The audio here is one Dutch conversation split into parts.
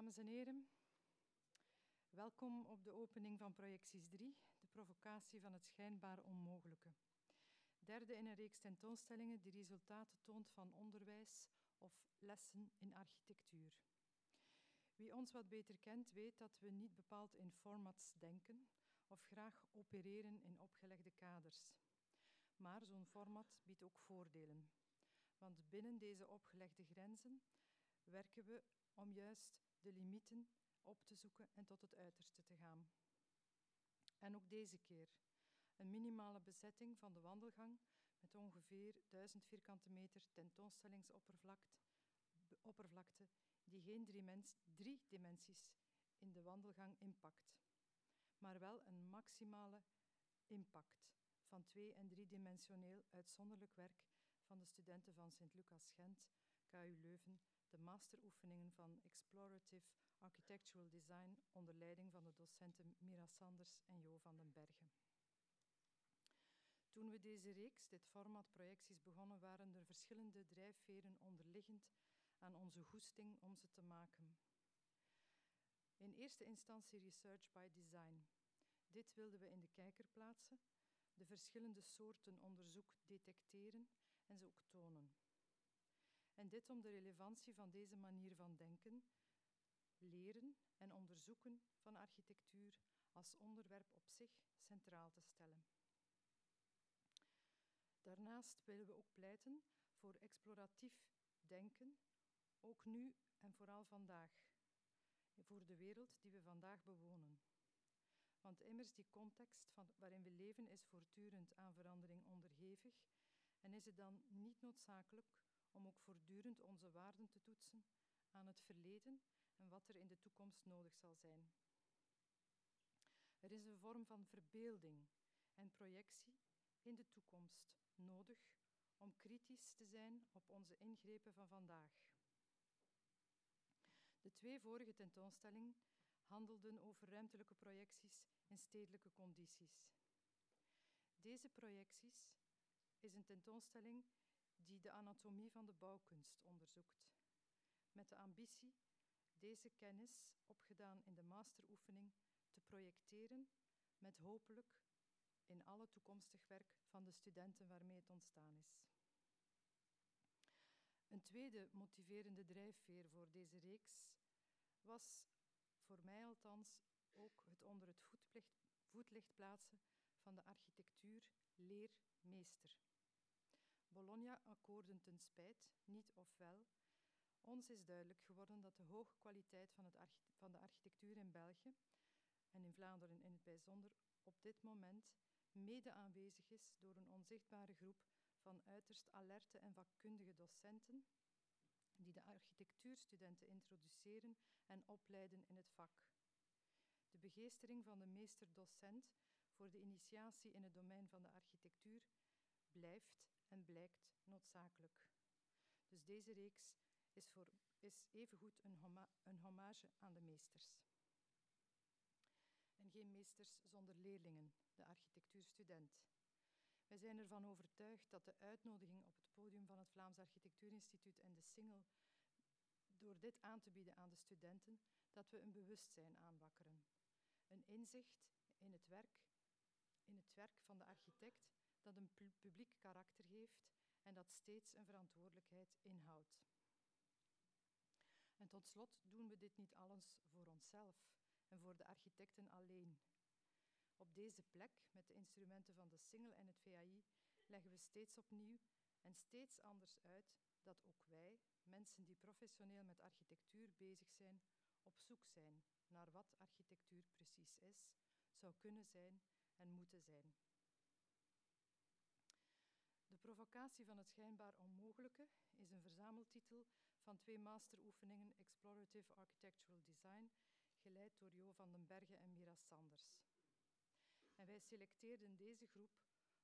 Dames en heren, welkom op de opening van Projecties 3, de provocatie van het schijnbaar onmogelijke. Derde in een reeks tentoonstellingen die resultaten toont van onderwijs of lessen in architectuur. Wie ons wat beter kent, weet dat we niet bepaald in formats denken of graag opereren in opgelegde kaders. Maar zo'n format biedt ook voordelen. Want binnen deze opgelegde grenzen werken we om juist de limieten op te zoeken en tot het uiterste te gaan. En ook deze keer een minimale bezetting van de wandelgang met ongeveer 1000 vierkante meter tentoonstellingsoppervlakte die geen drie dimensies in de wandelgang impact, maar wel een maximale impact van twee- en driedimensioneel uitzonderlijk werk van de studenten van Sint-Lucas Gent, KU Leuven, de masteroefeningen van Explorative Architectural Design onder leiding van de docenten Mira Sanders en Jo van den Bergen. Toen we deze reeks, dit format projecties begonnen, waren er verschillende drijfveren onderliggend aan onze goesting om ze te maken. In eerste instantie research by design. Dit wilden we in de kijker plaatsen, de verschillende soorten onderzoek detecteren en ze ook tonen. En dit om de relevantie van deze manier van denken, leren en onderzoeken van architectuur als onderwerp op zich centraal te stellen. Daarnaast willen we ook pleiten voor exploratief denken, ook nu en vooral vandaag, voor de wereld die we vandaag bewonen. Want immers die context van, waarin we leven is voortdurend aan verandering onderhevig en is het dan niet noodzakelijk om ook voortdurend onze waarden te toetsen aan het verleden en wat er in de toekomst nodig zal zijn. Er is een vorm van verbeelding en projectie in de toekomst nodig om kritisch te zijn op onze ingrepen van vandaag. De twee vorige tentoonstellingen handelden over ruimtelijke projecties in stedelijke condities. Deze projecties is een tentoonstelling die de anatomie van de bouwkunst onderzoekt, met de ambitie deze kennis, opgedaan in de masteroefening, te projecteren met hopelijk in alle toekomstig werk van de studenten waarmee het ontstaan is. Een tweede motiverende drijfveer voor deze reeks was voor mij althans ook het onder het voetlicht plaatsen van de architectuur leermeester. Bologna-akkoorden ten spijt, niet of wel. Ons is duidelijk geworden dat de hoge kwaliteit van, het van de architectuur in België en in Vlaanderen in het bijzonder op dit moment mede aanwezig is door een onzichtbare groep van uiterst alerte en vakkundige docenten die de architectuurstudenten introduceren en opleiden in het vak. De begeestering van de meester-docent voor de initiatie in het domein van de architectuur blijft en blijkt noodzakelijk. Dus deze reeks is, voor, is evengoed een, een hommage aan de meesters. En geen meesters zonder leerlingen, de architectuurstudent. Wij zijn ervan overtuigd dat de uitnodiging op het podium van het Vlaams Architectuurinstituut en de Singel door dit aan te bieden aan de studenten, dat we een bewustzijn aanwakkeren. Een inzicht in het werk, in het werk van de architect dat een publiek karakter heeft en dat steeds een verantwoordelijkheid inhoudt. En tot slot doen we dit niet alles voor onszelf en voor de architecten alleen. Op deze plek, met de instrumenten van de Singel en het VAI, leggen we steeds opnieuw en steeds anders uit dat ook wij, mensen die professioneel met architectuur bezig zijn, op zoek zijn naar wat architectuur precies is, zou kunnen zijn en moeten zijn. Provocatie van het schijnbaar onmogelijke is een verzameltitel van twee masteroefeningen Explorative Architectural Design, geleid door Jo van den Bergen en Mira Sanders. En wij selecteerden deze groep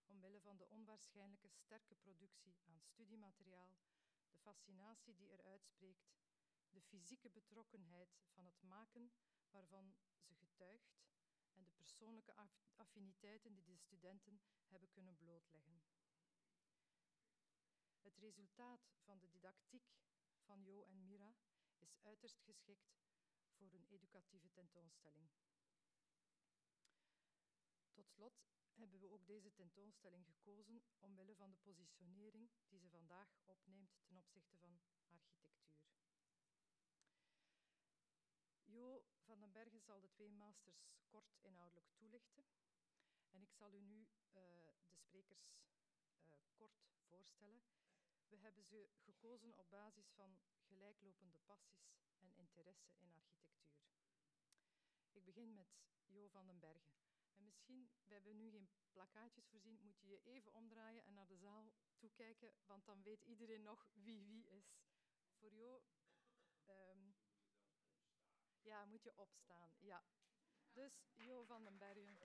omwille van de onwaarschijnlijke sterke productie aan studiemateriaal, de fascinatie die eruit spreekt, de fysieke betrokkenheid van het maken waarvan ze getuigt en de persoonlijke affiniteiten die de studenten hebben kunnen blootleggen. Het resultaat van de didactiek van Jo en Mira is uiterst geschikt voor een educatieve tentoonstelling. Tot slot hebben we ook deze tentoonstelling gekozen omwille van de positionering die ze vandaag opneemt ten opzichte van architectuur. Jo van den Bergen zal de twee masters kort inhoudelijk toelichten. En ik zal u nu uh, de sprekers uh, kort voorstellen. We hebben ze gekozen op basis van gelijklopende passies en interesse in architectuur. Ik begin met Jo van den Bergen. En misschien, we hebben nu geen plakkaatjes voorzien, moet je je even omdraaien en naar de zaal toekijken, want dan weet iedereen nog wie wie is. Voor Jo... Um, ja, moet je opstaan. Ja. Dus Jo van den Bergen.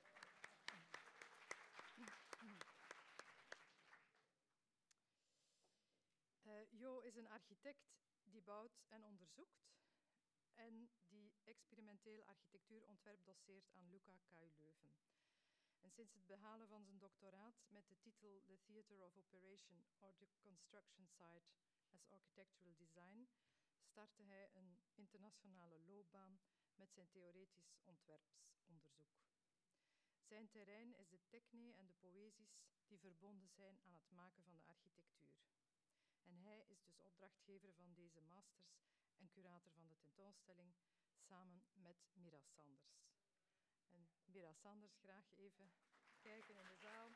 Uh, Jo is een architect die bouwt en onderzoekt en die experimenteel architectuurontwerp doseert aan LUCA KU Leuven. En sinds het behalen van zijn doctoraat met de titel The Theatre of Operation or the Construction Site as Architectural Design startte hij een internationale loopbaan met zijn theoretisch ontwerpsonderzoek. Zijn terrein is de techne en de poëzies die verbonden zijn aan het maken van de architectuur. En hij is dus opdrachtgever van deze masters en curator van de tentoonstelling, samen met Mira Sanders. En Mira Sanders, graag even kijken in de zaal.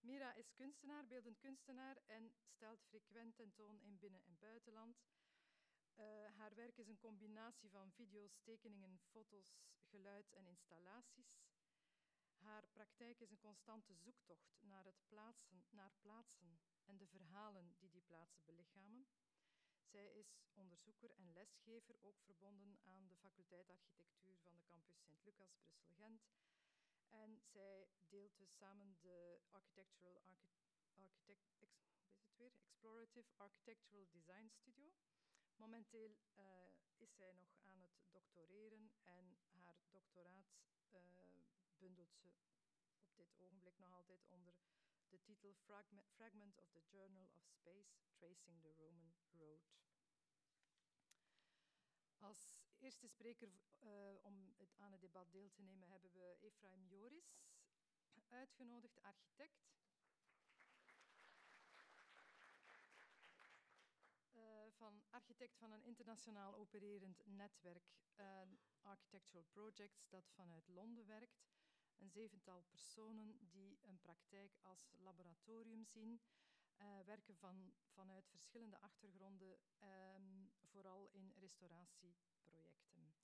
Mira is kunstenaar, beeldend kunstenaar en stelt frequent tentoon in binnen- en buitenland. Uh, haar werk is een combinatie van video's, tekeningen, foto's, geluid en installaties. Haar praktijk is een constante zoektocht naar, het plaatsen, naar plaatsen en de verhalen die die plaatsen belichamen. Zij is onderzoeker en lesgever, ook verbonden aan de faculteit architectuur van de campus Sint-Lucas, Brussel-Gent. En zij deelt dus samen de Architectural Archi Architect, weer? Explorative Architectural Design Studio. Momenteel uh, is zij nog aan het doctoreren en haar doctoraat bundelt ze op dit ogenblik nog altijd onder de titel Fragment, Fragment of the Journal of Space, Tracing the Roman Road. Als eerste spreker uh, om het, aan het debat deel te nemen hebben we Efraim Joris uitgenodigd, architect. Uh, van architect van een internationaal opererend netwerk uh, Architectural Projects dat vanuit Londen werkt. Een zevental personen die een praktijk als laboratorium zien, uh, werken van, vanuit verschillende achtergronden, um, vooral in restauratieprojecten.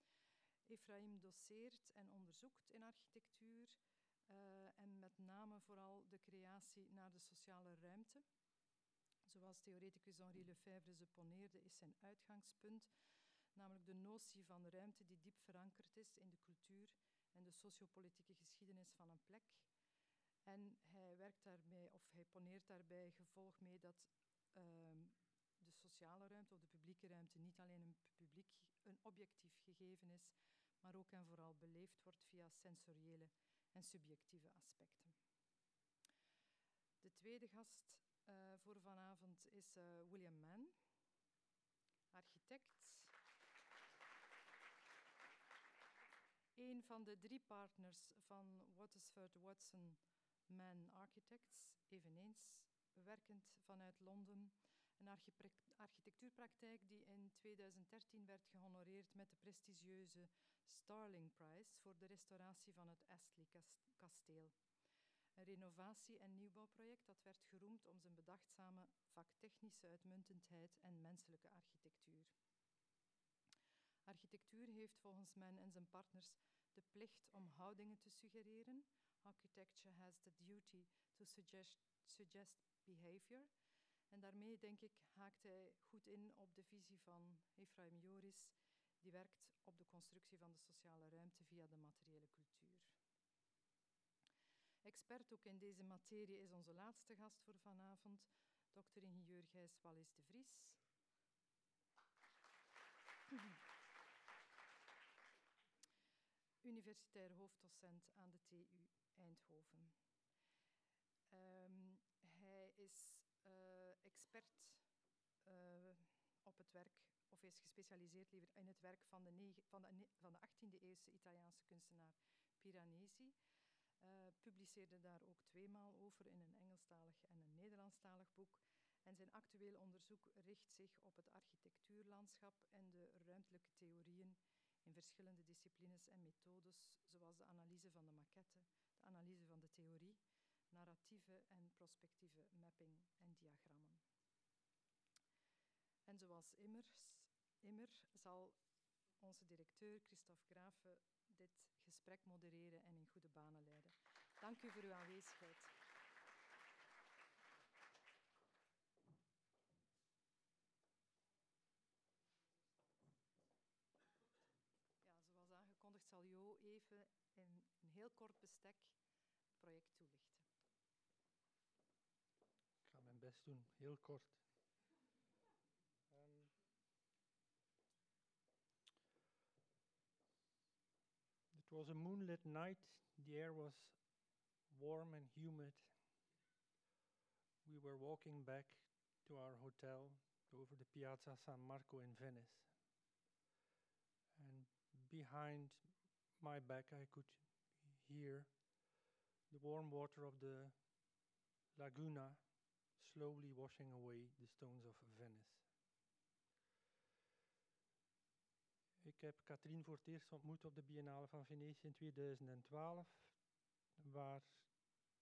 Efraim doseert en onderzoekt in architectuur uh, en met name vooral de creatie naar de sociale ruimte. Zoals theoreticus Henri Lefebvre ze poneerde, is zijn uitgangspunt namelijk de notie van ruimte die diep verankerd is in de cultuur en de sociopolitieke geschiedenis van een plek. En hij werkt daarmee, of hij poneert daarbij gevolg mee dat uh, de sociale ruimte of de publieke ruimte niet alleen een, publiek, een objectief gegeven is, maar ook en vooral beleefd wordt via sensoriële en subjectieve aspecten. De tweede gast uh, voor vanavond is uh, William Mann, architect. Een van de drie partners van Watersford Watson Man Architects, eveneens werkend vanuit Londen. Een architectuurpraktijk die in 2013 werd gehonoreerd met de prestigieuze Starling Prize voor de restauratie van het Astley kasteel. Een renovatie- en nieuwbouwproject dat werd geroemd om zijn bedachtzame vaktechnische uitmuntendheid en menselijke architectuur. Architectuur heeft volgens men en zijn partners de plicht om houdingen te suggereren. Architecture has the duty to suggest, suggest behavior. En daarmee, denk ik, haakt hij goed in op de visie van Ephraim Joris, die werkt op de constructie van de sociale ruimte via de materiële cultuur. Expert ook in deze materie is onze laatste gast voor vanavond, dokter-ingenieur Gijs Wallis de Vries. Universitair hoofddocent aan de TU Eindhoven. Um, hij is uh, expert uh, op het werk, of is gespecialiseerd liever in het werk van de, van de, van de 18e-eeuwse Italiaanse kunstenaar Piranesi. Uh, publiceerde daar ook tweemaal over in een Engelstalig en een Nederlandstalig boek. En zijn actueel onderzoek richt zich op het architectuurlandschap en de ruimtelijke theorieën in verschillende disciplines en methodes, zoals de analyse van de maquette, de analyse van de theorie, narratieve en prospectieve mapping en diagrammen. En zoals immers, immer zal onze directeur Christophe Grafe dit gesprek modereren en in goede banen leiden. Dank u voor uw aanwezigheid. Even in een heel kort bestek het project toelichten. Ik ga mijn best doen, heel kort. Um, it was a moonlit night. The air was warm and humid. We were walking back to our hotel over the Piazza San Marco in Venice. And behind my back, I could hear the warm water of the laguna slowly washing away the stones of Venice. Ik heb Katrien voor het eerst ontmoet op de Biennale van Venetië in 2012, waar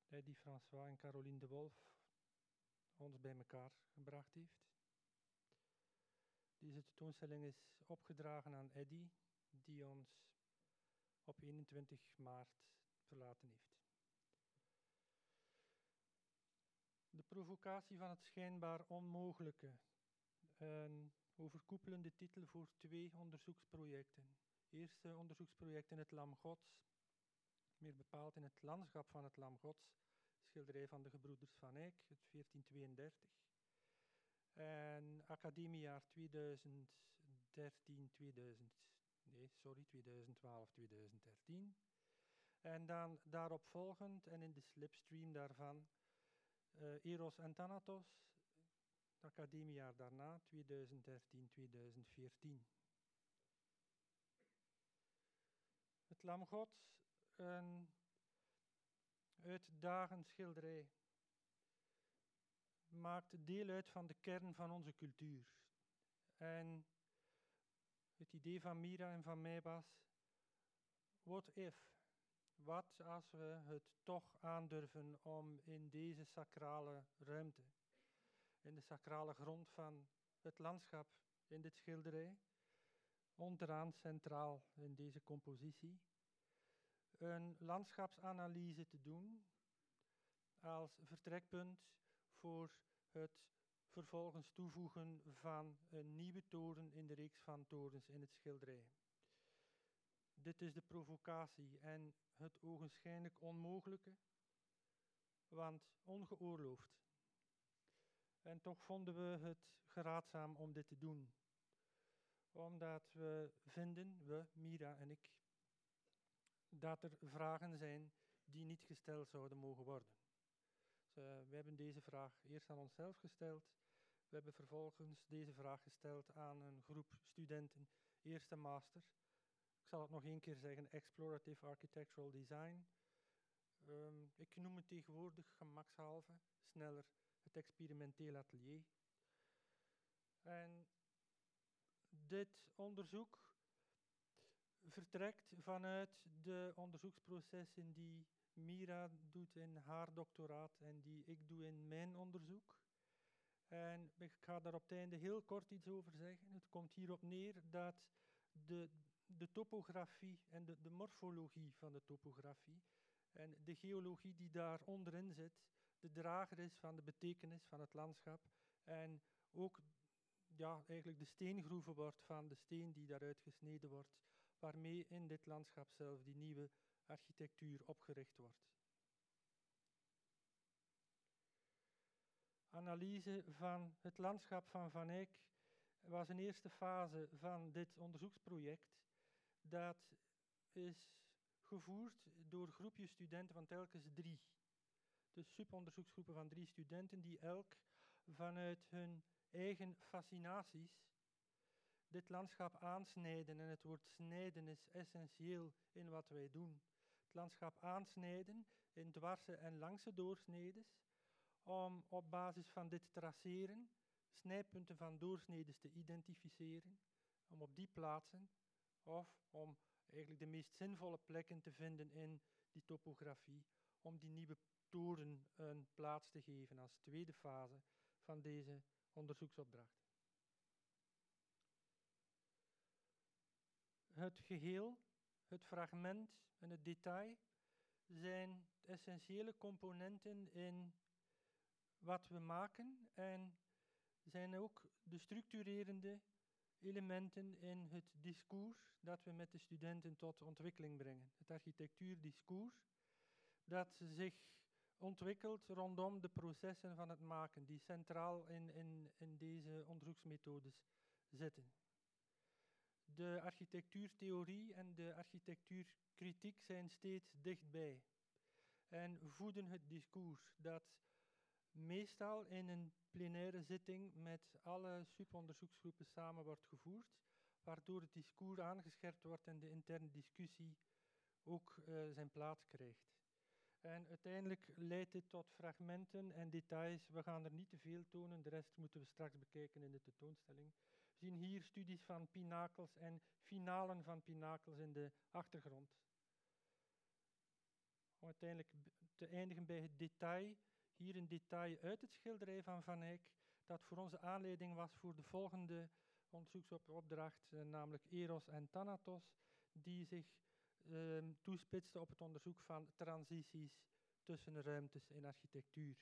Eddie François en Caroline de Wolf ons bij elkaar gebracht heeft. Deze tentoonstelling is opgedragen aan Eddie, die ons op 21 maart verlaten heeft. De provocatie van het schijnbaar onmogelijke. Een overkoepelende titel voor twee onderzoeksprojecten. Eerste onderzoeksproject in het Lam Gods, meer bepaald in het landschap van het Lam Gods, schilderij van de gebroeders Van Eyck, het 1432. En academiejaar 2013, 2000 nee, sorry, 2012, 2013. En dan daarop volgend en in de slipstream daarvan uh, Eros en Thanatos, academiejaar daarna, 2013, 2014. Het Lam Gods, een uitdagend schilderij, maakt deel uit van de kern van onze cultuur. En het idee van Mira en van mij was, what if? Wat als we het toch aandurven om in deze sacrale ruimte, in de sacrale grond van het landschap in dit schilderij, onderaan centraal in deze compositie, een landschapsanalyse te doen als vertrekpunt voor het vervolgens toevoegen van een nieuwe toren in de reeks van torens in het schilderij. Dit is de provocatie en het ogenschijnlijk onmogelijke, want ongeoorloofd. En toch vonden we het geraadzaam om dit te doen. Omdat we vinden, we, Mira en ik, dat er vragen zijn die niet gesteld zouden mogen worden. Uh, we hebben deze vraag eerst aan onszelf gesteld we hebben vervolgens deze vraag gesteld aan een groep studenten, eerste master. Ik zal het nog één keer zeggen, Explorative Architectural Design. Um, ik noem het tegenwoordig gemakshalve, sneller het experimenteel atelier. En dit onderzoek vertrekt vanuit de onderzoeksprocessen die Mira doet in haar doctoraat en die ik doe in mijn onderzoek. En ik ga daar op het einde heel kort iets over zeggen. Het komt hierop neer dat de, de topografie en de, de morfologie van de topografie en de geologie die daar onderin zit, de drager is van de betekenis van het landschap en ook ja, eigenlijk de steengroeven wordt van de steen die daaruit gesneden wordt, waarmee in dit landschap zelf die nieuwe architectuur opgericht wordt. analyse van het landschap van Van Eyck was een eerste fase van dit onderzoeksproject. Dat is gevoerd door groepjes studenten van telkens drie. Dus subonderzoeksgroepen van drie studenten die elk vanuit hun eigen fascinaties dit landschap aansnijden. En het woord snijden is essentieel in wat wij doen. Het landschap aansnijden in dwarse en langse doorsnedes, om op basis van dit traceren snijpunten van doorsnedes te identificeren, om op die plaatsen of om eigenlijk de meest zinvolle plekken te vinden in die topografie, om die nieuwe toren een plaats te geven als tweede fase van deze onderzoeksopdracht. Het geheel, het fragment en het detail zijn essentiële componenten in wat we maken en zijn ook de structurerende elementen in het discours dat we met de studenten tot ontwikkeling brengen. Het architectuurdiscours dat zich ontwikkelt rondom de processen van het maken, die centraal in, in, in deze onderzoeksmethodes zitten. De architectuurtheorie en de architectuurkritiek zijn steeds dichtbij en voeden het discours dat meestal in een plenaire zitting met alle subonderzoeksgroepen samen wordt gevoerd, waardoor het discours aangescherpt wordt en de interne discussie ook uh, zijn plaats krijgt. En uiteindelijk leidt dit tot fragmenten en details. We gaan er niet te veel tonen, de rest moeten we straks bekijken in de tentoonstelling. Zien hier studies van pinakels en finalen van pinakels in de achtergrond. Om uiteindelijk te eindigen bij het detail hier een detail uit het schilderij van Van Eyck, dat voor onze aanleiding was voor de volgende onderzoeksopdracht, eh, namelijk Eros en Thanatos, die zich uh, toespitste op het onderzoek van transities tussen ruimtes in architectuur.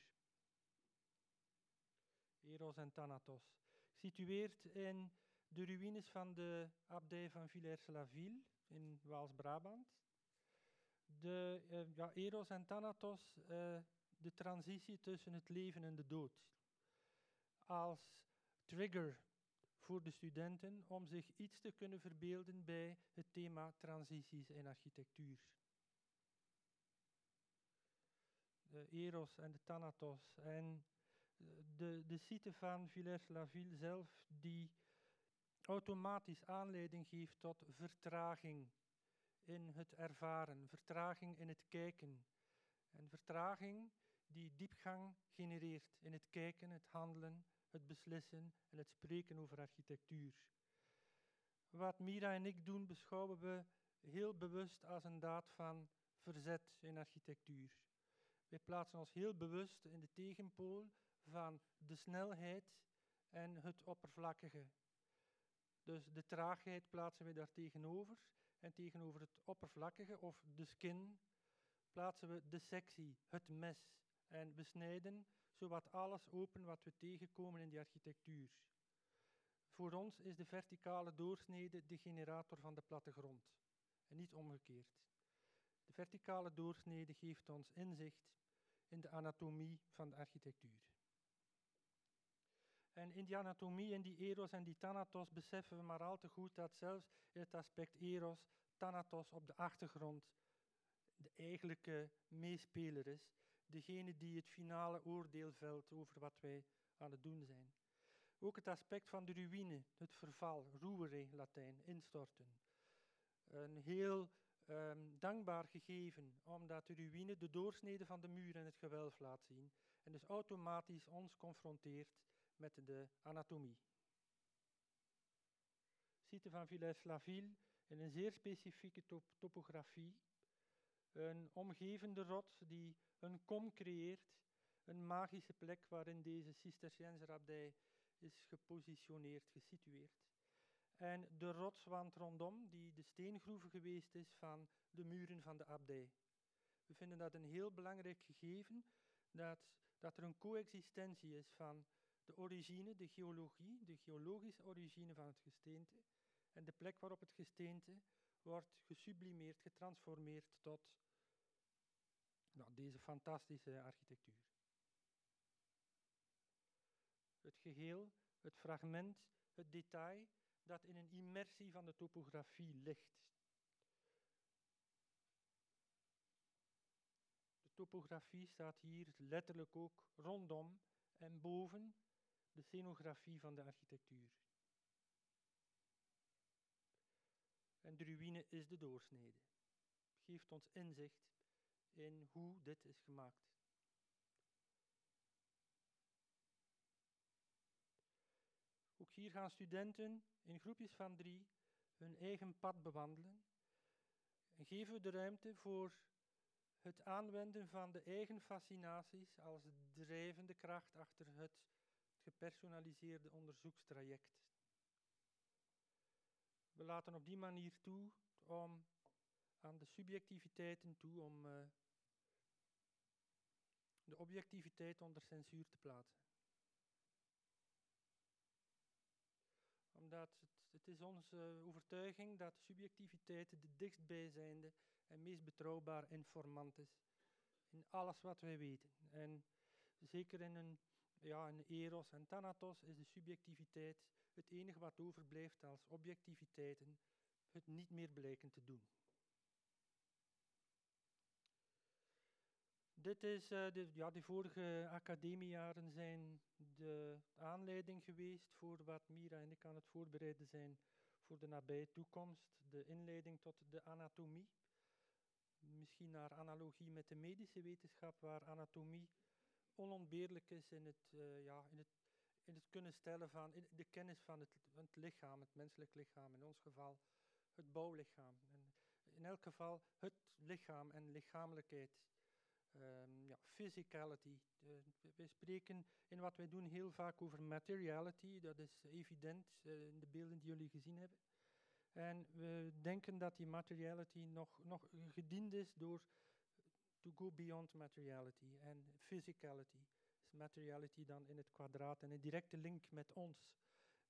Eros en Thanatos. Situeerd in de ruïnes van de abdij van Villers-la-Ville in Waals-Brabant. De uh, ja, Eros en Thanatos uh, de transitie tussen het leven en de dood. Als trigger voor de studenten om zich iets te kunnen verbeelden bij het thema transities in architectuur. De Eros en de Thanatos en de, de site van Villers-la-Ville zelf, die automatisch aanleiding geeft tot vertraging in het ervaren, vertraging in het kijken. En vertraging die diepgang genereert in het kijken, het handelen, het beslissen en het spreken over architectuur. Wat Mira en ik doen, beschouwen we heel bewust als een daad van verzet in architectuur. Wij plaatsen ons heel bewust in de tegenpool van de snelheid en het oppervlakkige. Dus de traagheid plaatsen we daar tegenover en tegenover het oppervlakkige of de skin plaatsen we de sectie, het mes, en we snijden zowat alles open wat we tegenkomen in die architectuur. Voor ons is de verticale doorsnede de generator van de plattegrond en niet omgekeerd. De verticale doorsnede geeft ons inzicht in de anatomie van de architectuur. En in die anatomie, in die eros en die thanatos, beseffen we maar al te goed dat zelfs in het aspect eros, thanatos op de achtergrond de eigenlijke meespeler is degene die het finale oordeel velt over wat wij aan het doen zijn. Ook het aspect van de ruïne, het verval, ruere Latijn, instorten. Een heel um, dankbaar gegeven, omdat de ruïne de doorsnede van de muur en het gewelf laat zien en dus automatisch ons confronteert met de anatomie. Site van Villers-la-Ville in een zeer specifieke top topografie, een omgevende rots die een kom creëert, een magische plek waarin deze Cisterciënserabdij is gepositioneerd, gesitueerd. En de rotswand rondom, die de steengroeve geweest is van de muren van de abdij. We vinden dat een heel belangrijk gegeven, dat, dat er een coexistentie is van de origine, de geologie, de geologische origine van het gesteente, en de plek waarop het gesteente wordt gesublimeerd, getransformeerd tot nou, deze fantastische architectuur. Het geheel, het fragment, het detail dat in een immersie van de topografie ligt. De topografie staat hier letterlijk ook rondom en boven de scenografie van de architectuur. en de ruïne is de doorsnede. Geeft ons inzicht in hoe dit is gemaakt. Ook hier gaan studenten in groepjes van drie hun eigen pad bewandelen en geven we de ruimte voor het aanwenden van de eigen fascinaties als drijvende kracht achter het gepersonaliseerde onderzoekstraject. We laten op die manier toe om aan de subjectiviteiten toe om uh, de objectiviteit onder censuur te plaatsen. Omdat het, het is onze overtuiging dat subjectiviteit de dichtstbijzijnde en meest betrouwbare informant is in alles wat wij weten. En zeker in een, ja, een eros en thanatos is de subjectiviteit het enige wat overblijft als objectiviteiten het niet meer blijken te doen. Dit is, uh, de, ja, de vorige academiejaren zijn de aanleiding geweest voor wat Mira en ik aan het voorbereiden zijn voor de nabije toekomst. De inleiding tot de anatomie. Misschien naar analogie met de medische wetenschap, waar anatomie onontbeerlijk is in het, uh, ja, in het, in het kunnen stellen van de kennis van het, het lichaam, het menselijk lichaam, in ons geval het bouwlichaam. En in elk geval het lichaam en lichamelijkheid um, ja, physicality. Wij spreken in wat wij doen heel vaak over materiality, dat is evident uh, in de beelden die jullie gezien hebben. En we denken dat die materiality nog, nog gediend is door to go beyond materiality en physicality. Is materiality dan in het kwadraat en een directe link met ons,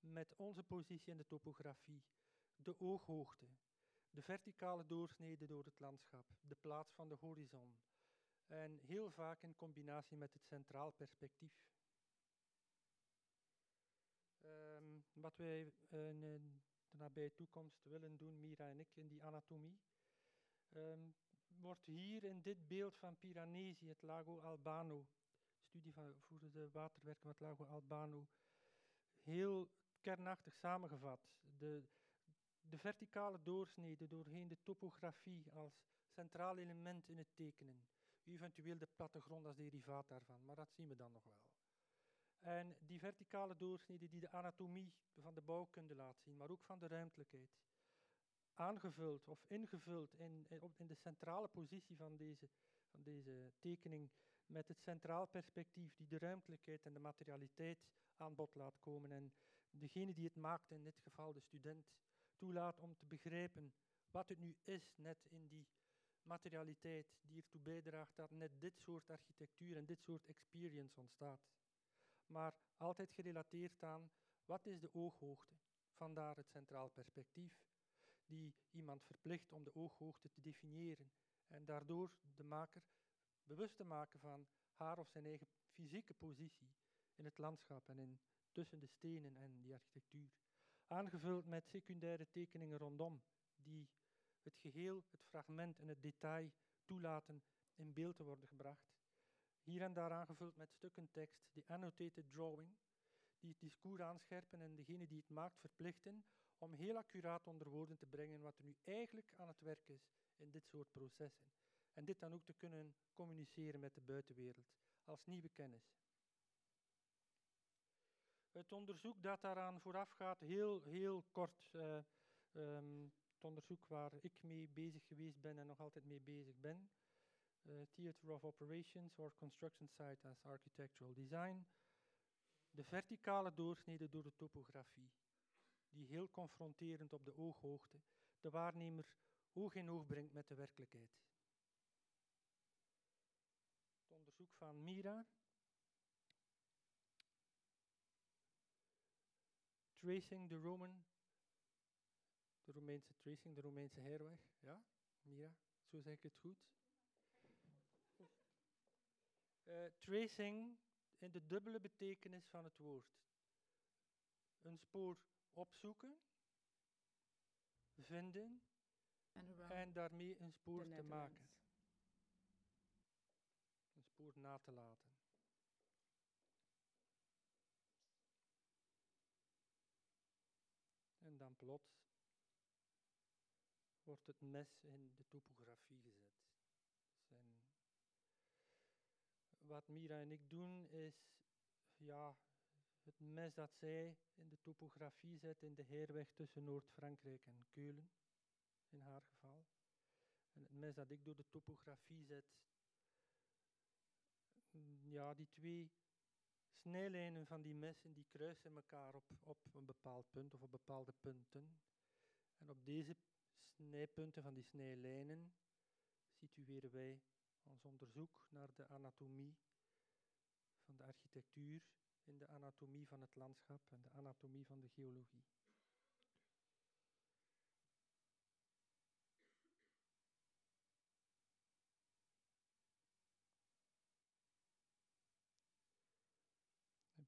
met onze positie in de topografie, de ooghoogte, de verticale doorsnede door het landschap, de plaats van de horizon, en heel vaak in combinatie met het centraal perspectief. Um, wat wij in, de nabije toekomst willen doen, Mira en ik, in die anatomie, um, wordt hier in dit beeld van Piranesi, het Lago Albano, studie van, voor de waterwerken van het Lago Albano, heel kernachtig samengevat. De, de verticale doorsnede doorheen de topografie als centraal element in het tekenen eventueel de plattegrond als derivaat daarvan, maar dat zien we dan nog wel. En die verticale doorsnede die de anatomie van de bouwkunde laat zien, maar ook van de ruimtelijkheid, aangevuld of ingevuld in, in de centrale positie van deze, van deze tekening met het centraal perspectief die de ruimtelijkheid en de materialiteit aan bod laat komen en degene die het maakt, in dit geval de student, toelaat om te begrijpen wat het nu is net in die materialiteit die ertoe bijdraagt dat net dit soort architectuur en dit soort experience ontstaat. Maar altijd gerelateerd aan wat is de ooghoogte, vandaar het centraal perspectief, die iemand verplicht om de ooghoogte te definiëren en daardoor de maker bewust te maken van haar of zijn eigen fysieke positie in het landschap en in, tussen de stenen en die architectuur. Aangevuld met secundaire tekeningen rondom, die het geheel, het fragment en het detail toelaten in beeld te worden gebracht. Hier en daar aangevuld met stukken tekst, die annotated drawing, die het discours aanscherpen en degene die het maakt verplichten om heel accuraat onder woorden te brengen wat er nu eigenlijk aan het werk is in dit soort processen. En dit dan ook te kunnen communiceren met de buitenwereld als nieuwe kennis. Het onderzoek dat daaraan vooraf gaat, heel, heel kort. Uh, um, het onderzoek waar ik mee bezig geweest ben en nog altijd mee bezig ben. Uh, Theater of Operations or Construction Site as Architectural Design. De verticale doorsnede door de topografie, die heel confronterend op de ooghoogte de waarnemer oog in oog brengt met de werkelijkheid. Het onderzoek van Mira. Tracing the Roman de Romeinse tracing, de Romeinse herweg. Ja, Mira, zo zeg ik het goed. Uh, tracing in de dubbele betekenis van het woord. Een spoor opzoeken, vinden en daarmee een spoor te maken. Een spoor na te laten. En dan plots wordt het mes in de topografie gezet. Zijn wat Mira en ik doen is ja, het mes dat zij in de topografie zet in de heerweg tussen Noord-Frankrijk en Keulen, in haar geval. En het mes dat ik door de topografie zet, ja, die twee snijlijnen van die messen die kruisen elkaar op, op een bepaald punt of op bepaalde punten. En op deze snijpunten van die snijlijnen situeren wij ons onderzoek naar de anatomie van de architectuur, in de anatomie van het landschap en de anatomie van de geologie.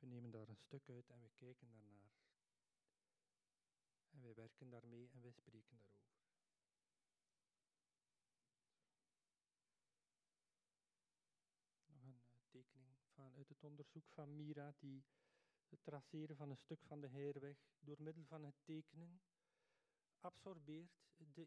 we nemen daar een stuk uit en we kijken daarnaar. En wij werken daarmee en wij spreken daarover. Nog een eh, tekening vanuit het onderzoek van Mira, die het traceren van een stuk van de heerweg door middel van het tekenen absorbeert de,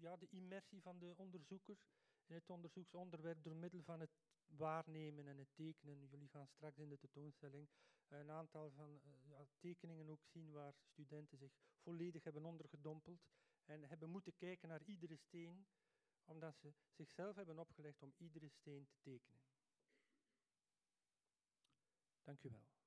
ja, de immersie van de onderzoeker in het onderzoeksonderwerp door middel van het waarnemen en het tekenen. Jullie gaan straks in de tentoonstelling een aantal van uh, ja, tekeningen ook zien waar studenten zich volledig hebben ondergedompeld en hebben moeten kijken naar iedere steen, omdat ze zichzelf hebben opgelegd om iedere steen te tekenen. Dank u wel.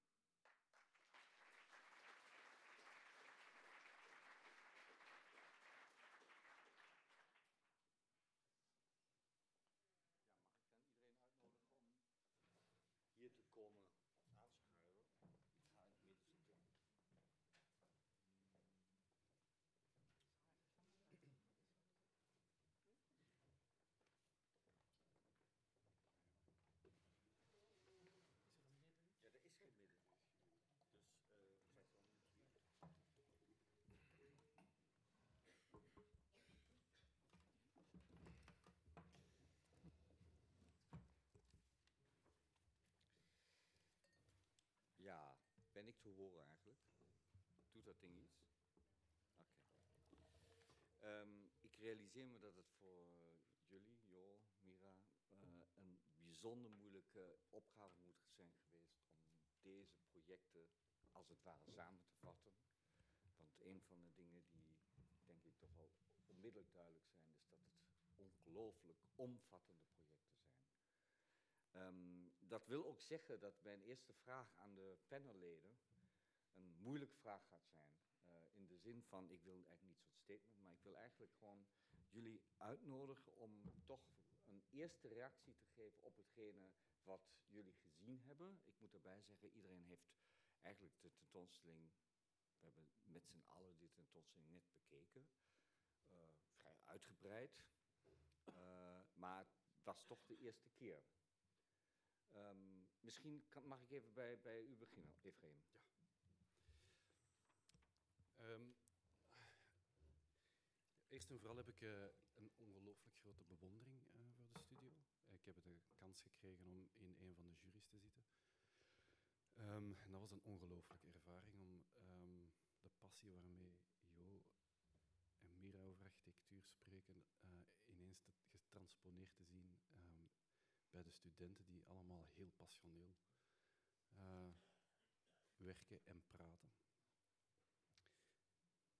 Te horen eigenlijk? Doet dat ding iets? Oké. Ehm, ik realiseer me dat het voor jullie, Jo, Mira, uh, een bijzonder moeilijke opgave moet zijn geweest om deze projecten als het ware samen te vatten. Want een van de dingen die denk ik toch wel onmiddellijk duidelijk zijn, is dat het ongelooflijk omvattende projecten zijn. Um, dat wil ook zeggen dat mijn eerste vraag aan de panelleden een moeilijke vraag gaat zijn. Uh, in de zin van, ik wil eigenlijk niet zo'n statement, maar ik wil eigenlijk gewoon jullie uitnodigen om toch een eerste reactie te geven op hetgene wat jullie gezien hebben. Ik moet erbij zeggen, iedereen heeft eigenlijk de tentoonstelling, we hebben met z'n allen die tentoonstelling net bekeken. Uh, vrij uitgebreid. Uh, maar het was toch de eerste keer. Um, misschien kan, mag ik even bij, bij u beginnen, Efraim. Ja. Um, eerst en vooral heb ik uh, een ongelooflijk grote bewondering uh, voor de studio. Ik heb de kans gekregen om in een van de juries te zitten. Um, en dat was een ongelooflijke ervaring om de passie waarmee Jo en Mira over architectuur spreken, uh, ineens te, getransponeerd te zien bij de studenten die allemaal heel passioneel werken en praten.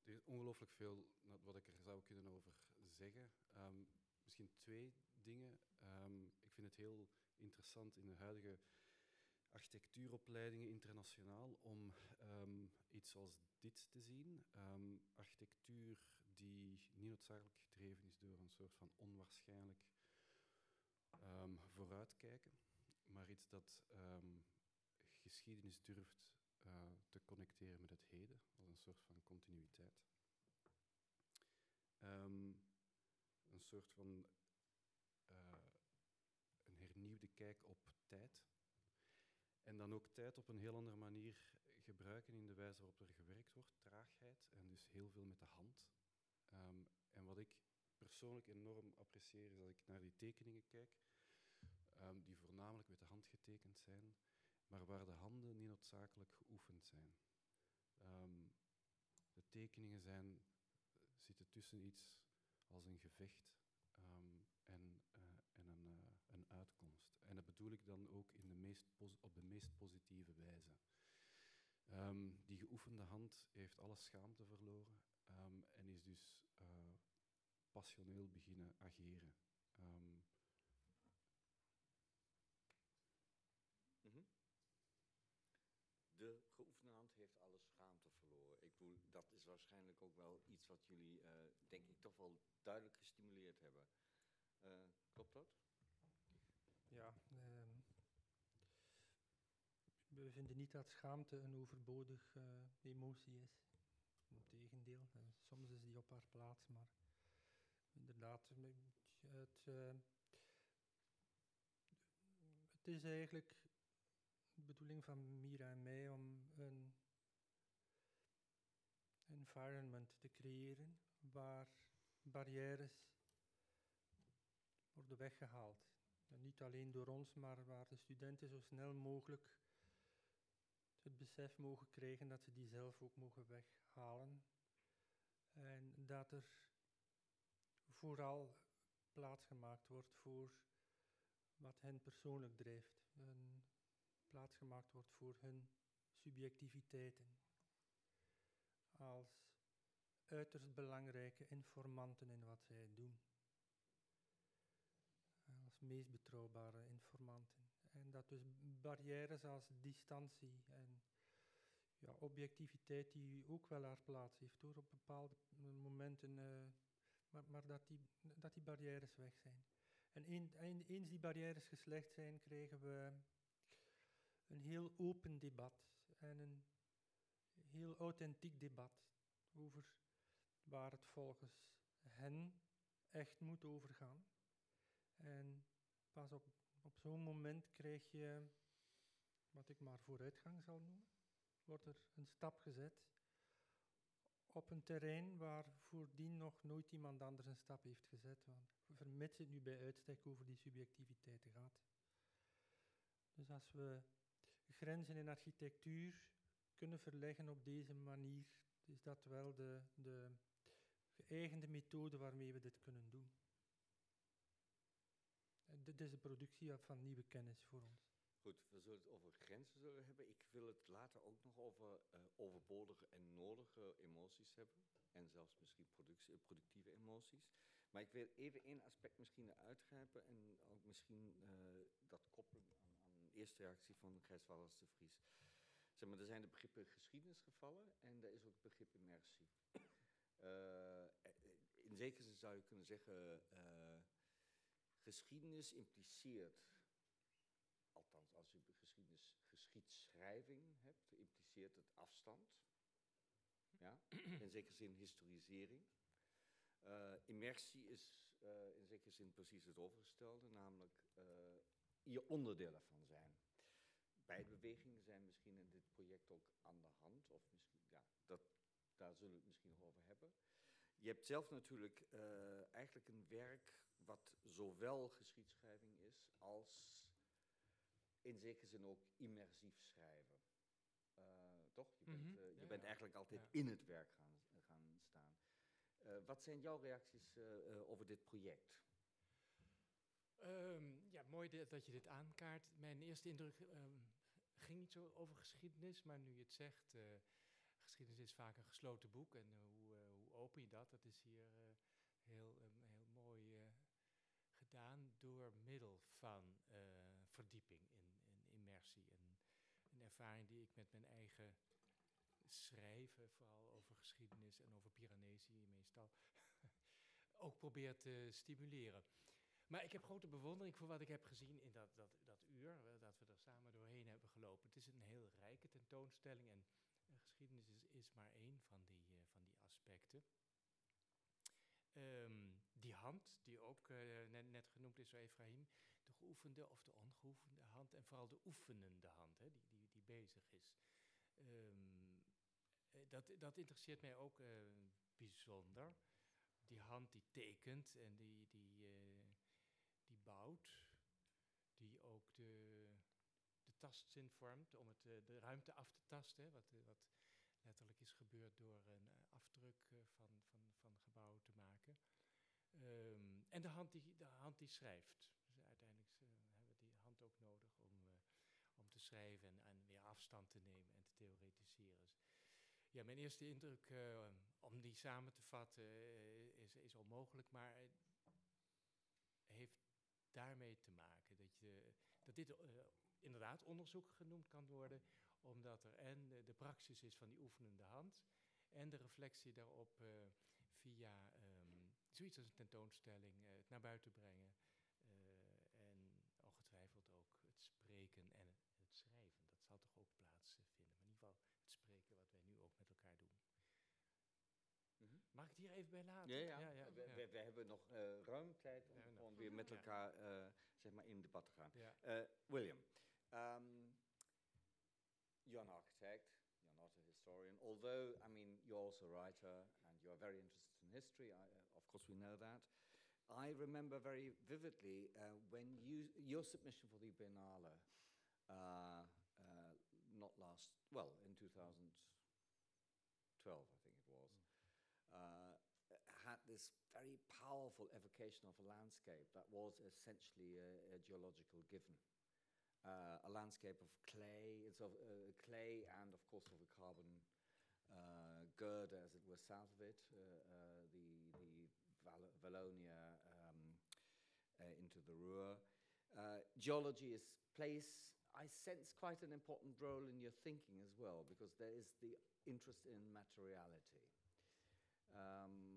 Er is ongelooflijk veel wat ik er zou kunnen over zeggen. Um, misschien twee dingen. Um, ik vind het heel interessant in de huidige architectuuropleidingen internationaal om um, iets als dit te zien. architectuur die niet noodzakelijk gedreven is door een soort van onwaarschijnlijk vooruitkijken, maar iets dat geschiedenis durft uh, te connecteren met het heden, als een soort van continuïteit. Um, een soort van uh, een hernieuwde kijk op tijd. En dan ook tijd op een heel andere manier gebruiken in de wijze waarop er gewerkt wordt, traagheid en dus heel veel met de hand. Um, en wat ik persoonlijk enorm apprecieer is als ik naar die tekeningen kijk, um, die voornamelijk met de hand getekend zijn, maar waar de handen niet noodzakelijk geoefend zijn. Um, de tekeningen zijn, zitten tussen iets als een gevecht ehm, en, en een, een uitkomst. En dat bedoel ik dan ook in de meest op de meest positieve wijze. Ehm, die geoefende hand heeft alle schaamte verloren en is dus passioneel beginnen ageren De geoefende hand heeft alle schaamte verloren. Ik bedoel, dat is waarschijnlijk wel iets wat jullie, uh, denk ik, toch wel duidelijk gestimuleerd hebben. Uh, klopt dat? Ja, um, we vinden niet dat schaamte een overbodig uh, emotie is. Integendeel, soms is die op haar plaats, maar inderdaad, het, het is eigenlijk de bedoeling van Mira en mij om een environment te creëren waar barrières worden weggehaald. Niet alleen door ons, maar waar de studenten zo snel mogelijk het besef mogen krijgen dat ze die zelf ook mogen weghalen. En dat er vooral plaats gemaakt wordt voor wat hen persoonlijk drijft. En plaats gemaakt wordt voor hun subjectiviteiten. Als uiterst belangrijke informanten in wat zij doen. Als meest betrouwbare informanten. En dat dus barrières als distantie en ja, objectiviteit die ook wel haar plaats heeft hoor, op bepaalde momenten, uh, maar, maar, dat, die, dat die barrières weg zijn. En een, eens die barrières geslecht zijn, krijgen we een heel open debat en een heel authentiek debat over waar het volgens hen echt moet overgaan. En pas op, op zo'n moment krijg je, wat ik maar vooruitgang zal noemen, wordt er een stap gezet op een terrein waar voordien nog nooit iemand anders een stap heeft gezet, want vermits het nu bij uitstek over die subjectiviteiten gaat. Dus als we grenzen in architectuur kunnen verleggen op deze manier, is dat wel de, de geëigende methode waarmee we dit kunnen doen. En dit is de productie van nieuwe kennis voor ons. Goed, we zullen het over grenzen zullen hebben. Ik wil het later ook nog over uh, overbodige en nodige emoties hebben. En zelfs misschien productie, productieve emoties. Maar ik wil even één aspect misschien uitgrijpen en ook misschien uh, dat koppelen aan, aan een eerste reactie van Gijs Wallers de Vries. Zeg maar, er zijn de begrippen geschiedenis gevallen en er is ook het begrip immersie. Uh, in zekere zin zou je kunnen zeggen, geschiedenis impliceert althans als je geschiedenis, geschiedschrijving hebt, impliceert het afstand. Ja? In zekere zin historisering. Uh, immersie is in zekere zin precies het overgestelde, namelijk je onderdeel ervan zijn. Beide bewegingen zijn misschien in dit project ook aan de hand, of misschien, ja, dat, daar zullen we het misschien nog over hebben. Je hebt zelf natuurlijk eigenlijk een werk wat zowel geschiedschrijving is als in zekere zin ook immersief schrijven. Uh, toch? Je bent, uh, je ja, bent ja. eigenlijk altijd ja. in het werk gaan, gaan staan. Wat zijn jouw reacties over dit project? Um, ja, mooi dat je dit aankaart. Mijn eerste indruk um, ging niet zo over geschiedenis, maar nu je het zegt, geschiedenis is vaak een gesloten boek. En hoe, hoe open je dat? Dat is hier heel, heel mooi gedaan door middel van verdieping in immersie. En een ervaring die ik met mijn eigen schrijven, vooral over geschiedenis en over Piranesi meestal, ook probeer te stimuleren. Maar ik heb grote bewondering voor wat ik heb gezien in dat, dat, dat uur, dat we er samen doorheen hebben gelopen. Het is een heel rijke tentoonstelling en, en geschiedenis is, is, maar één van die, uh, van die aspecten. Um, die hand, die ook uh, net, net, genoemd is door Efraim, de geoefende of de ongeoefende hand en vooral de oefenende hand, hè, die, die, die bezig is. Um, dat, dat interesseert mij ook bijzonder. Die hand die tekent en die, die bouwt, die ook de, de tastzin vormt om het, uh, de ruimte af te tasten, wat, wat letterlijk is gebeurd door een afdruk van, van, van gebouwen te maken. en de hand, die, de hand die schrijft. Dus uiteindelijk hebben we die hand ook nodig om, om te schrijven en, en, weer afstand te nemen en te theoretiseren. Dus ja, mijn eerste indruk, om die samen te vatten, is, is onmogelijk, maar heeft daarmee te maken dat, je, dat dit inderdaad onderzoek genoemd kan worden, omdat er en de, praxis is van die oefenende hand en de reflectie daarop via um, zoiets als een tentoonstelling, uh, naar buiten brengen. even bij laten. Ja, ja. ja we, we, we, hebben nog uh, ruim tijd om gewoon weer met elkaar uh, zeg maar in debat te gaan. Uh, William, um, you're an architect, you're not a historian, although, I mean, you're also a writer and you're very interested in history. I, of course, we know that. I remember very vividly when you, your submission for the Biennale, not last, well, in 2012, this very powerful evocation of a landscape that was essentially a, a geological given. Uh, a landscape of clay, it's of uh, clay and of course of a carbon uh, girder, as it were, south of it, uh, uh, the, the Val Valonia um, uh, into the Ruhr. geology is place, I sense quite an important role in your thinking as well, because there is the interest in materiality. Um,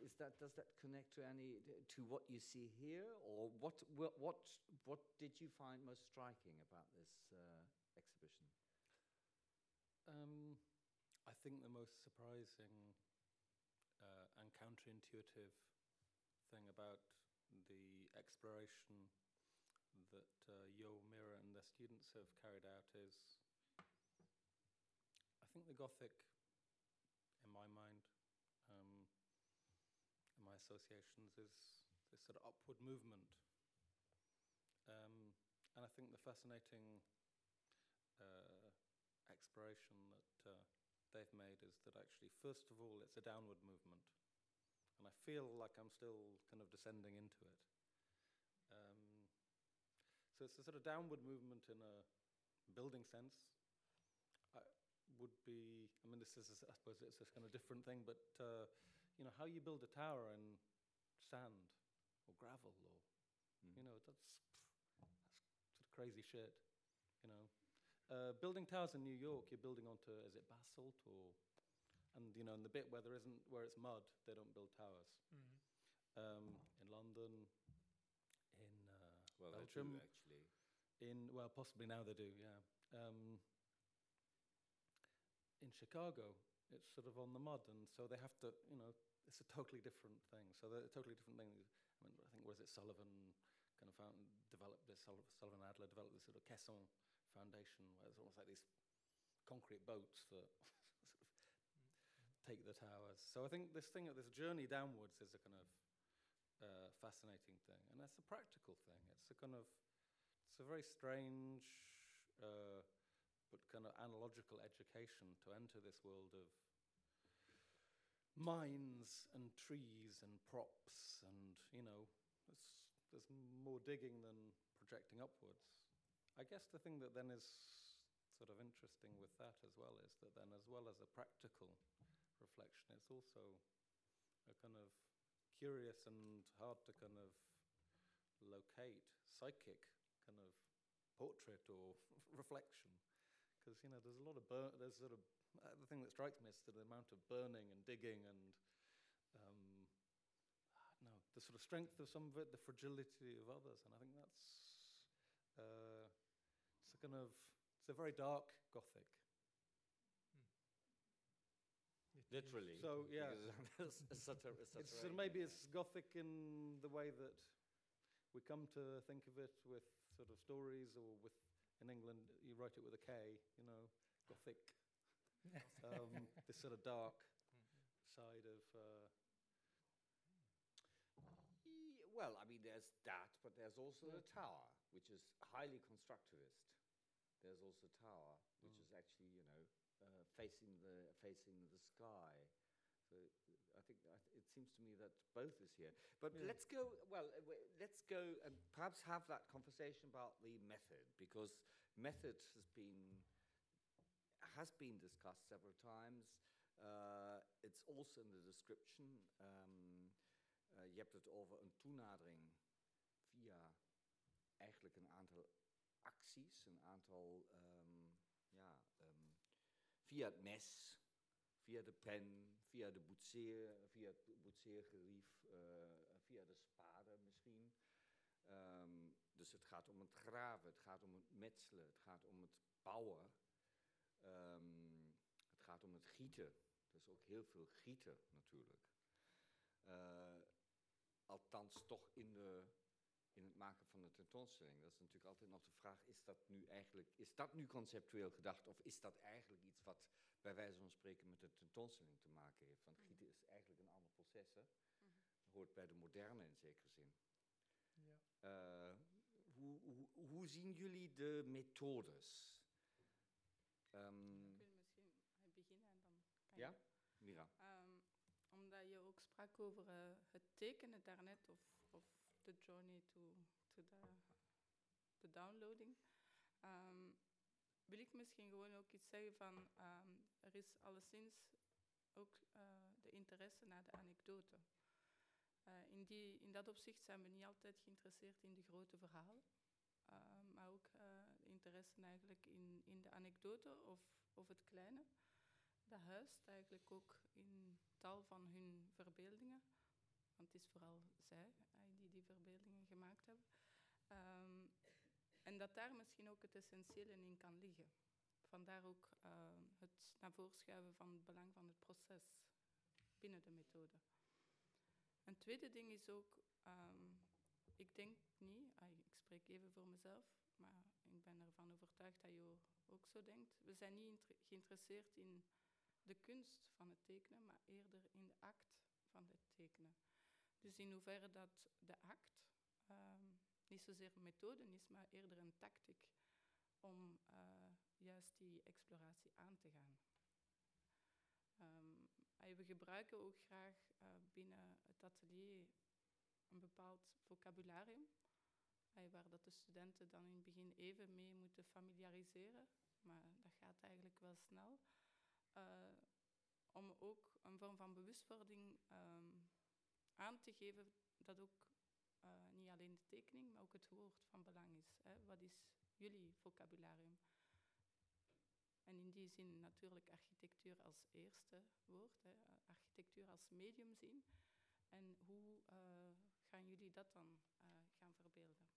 is that does that connect to any to what you see here, or what what what, what did you find most striking about this uh, exhibition? Um, I think the most surprising uh, and counterintuitive thing about the exploration that uh, Yo, Mira, and their students have carried out is I think the Gothic, in my mind, associations, is this sort of upward movement. Um, and I think the fascinating uh, exploration that uh, they've made is that actually, first of all, it's a downward movement. And I feel like I'm still kind of descending into it. Um, so it's a sort of downward movement in a building sense. I would be, I mean, this is, I suppose it's a kind of different thing, but, uh, you know, how you build a tower in sand or gravel or, mm. you know, that's, that's sort of crazy shit, you know. Uh, building towers in New York, you're building onto is it basalt or, and you know, in the bit where there isn't where it's mud, they don't build towers. Mm-hmm. Um, in London, in uh, well, Belgium, do, actually. In well, possibly now they do, yeah. Um, in Chicago, it's sort of on the mud, and so they have to, you know, it's a totally different thing. So they're a totally different thing. I mean, I think was it Sullivan kind of found, developed this. Sullivan Adler developed this sort of caisson foundation, where it's almost like these concrete boats that take the towers. So I think this thing, this journey downwards, is a kind of uh, fascinating thing, and that's a practical thing. It's a kind of, it's a very strange, uh, but kind of analogical education to enter this world of mines and trees and props, and you know, there's more digging than projecting upwards. I guess the thing that then is sort of interesting with that as well is that then, as well as a practical reflection, it's also a kind of curious and hard to kind of locate psychic kind of portrait or reflection. Because, you know, there's a lot of burn, there's sort of, uh, the thing that strikes me is the amount of burning and digging and, um, no, the sort of strength of some of it, the fragility of others. And I think that's, uh, kind of, it's a very dark Gothic. Hmm. Literally. So yeah, it's, such a, it's, it's sort maybe it's Gothic in the way that we come to think of it with sort of stories, or with in England you write it with a K, you know, Gothic. um, this sort of dark side of. Uh, well, I mean, there's that, but there's also the tower, which is highly constructivist there's also a tower, which mm. is actually, you know, uh, facing the facing the sky. So I think it seems to me that both is here. But Yeah. let's go, well, uh, w- let's go and perhaps have that conversation about the method, because method has been, has been discussed several times. Uh, it's also in the description. Um, uh, je hebt het over een toenadering via eigenlijk een aantal acties, een aantal, ehm, ja, ehm, via het mes, via de pen, via de boetseer, via het bo- boetseergerief, eh, via de spade misschien. Ehm, dus het gaat om het graven, het gaat om het metselen, het gaat om het bouwen. Ehm, het gaat om het gieten. Dus ook heel veel gieten natuurlijk. Eh, althans, toch in, de, in het maken van de tentoonstelling. Dat is natuurlijk altijd nog de vraag, is dat nu eigenlijk, is dat nu conceptueel gedacht? Of is dat eigenlijk iets wat bij wijze van spreken met de tentoonstelling te maken heeft? Want gieten is eigenlijk een ander proces, hè? Hoort bij de moderne in zekere zin. Ja. Eh, hoe, hoe, hoe zien jullie de methodes? Ehm, Ik wil misschien beginnen en dan kan Ja? je. Mira? Ehm, omdat je ook sprak over eh, het tekenen daarnet, of, of the journey to, to the, the downloading. Ehm, wil ik misschien gewoon ook iets zeggen van, ehm, er is alleszins ook eh, de interesse naar de anekdote. Eh, in, die, in dat opzicht zijn we niet altijd geïnteresseerd in de grote verhalen, maar ook interesse eigenlijk in, in de anekdote of, of het kleine. Dat huist eigenlijk ook in tal van hun verbeeldingen, want het is vooral zij die die verbeeldingen gemaakt hebben. Ehm, en dat daar misschien ook het essentiële in kan liggen. Vandaar ook eh, het naar voren schuiven van het belang van het proces binnen de methode. Een tweede ding is ook, ehm, ik denk niet, ik spreek even voor mezelf, maar ik ben ervan overtuigd dat Jo ook zo denkt. We zijn niet geïnteresseerd in de kunst van het tekenen, maar eerder in de act van het tekenen. Dus in hoeverre dat de act ehm, niet zozeer een methode is, maar eerder een tactiek om eh, juist die exploratie aan te gaan. Eh, we gebruiken ook graag eh, binnen het atelier een bepaald vocabularium, waar dat de studenten dan in het begin even mee moeten familiariseren, maar dat gaat eigenlijk wel snel. Eh, om ook een vorm van bewustwording ehm, aan te geven dat ook eh, niet alleen de tekening, maar ook het woord van belang is. Hè. Wat is jullie vocabularium? En in die zin natuurlijk architectuur als eerste woord, hè, architectuur als medium zien. En hoe eh, gaan jullie dat dan gaan verbeelden?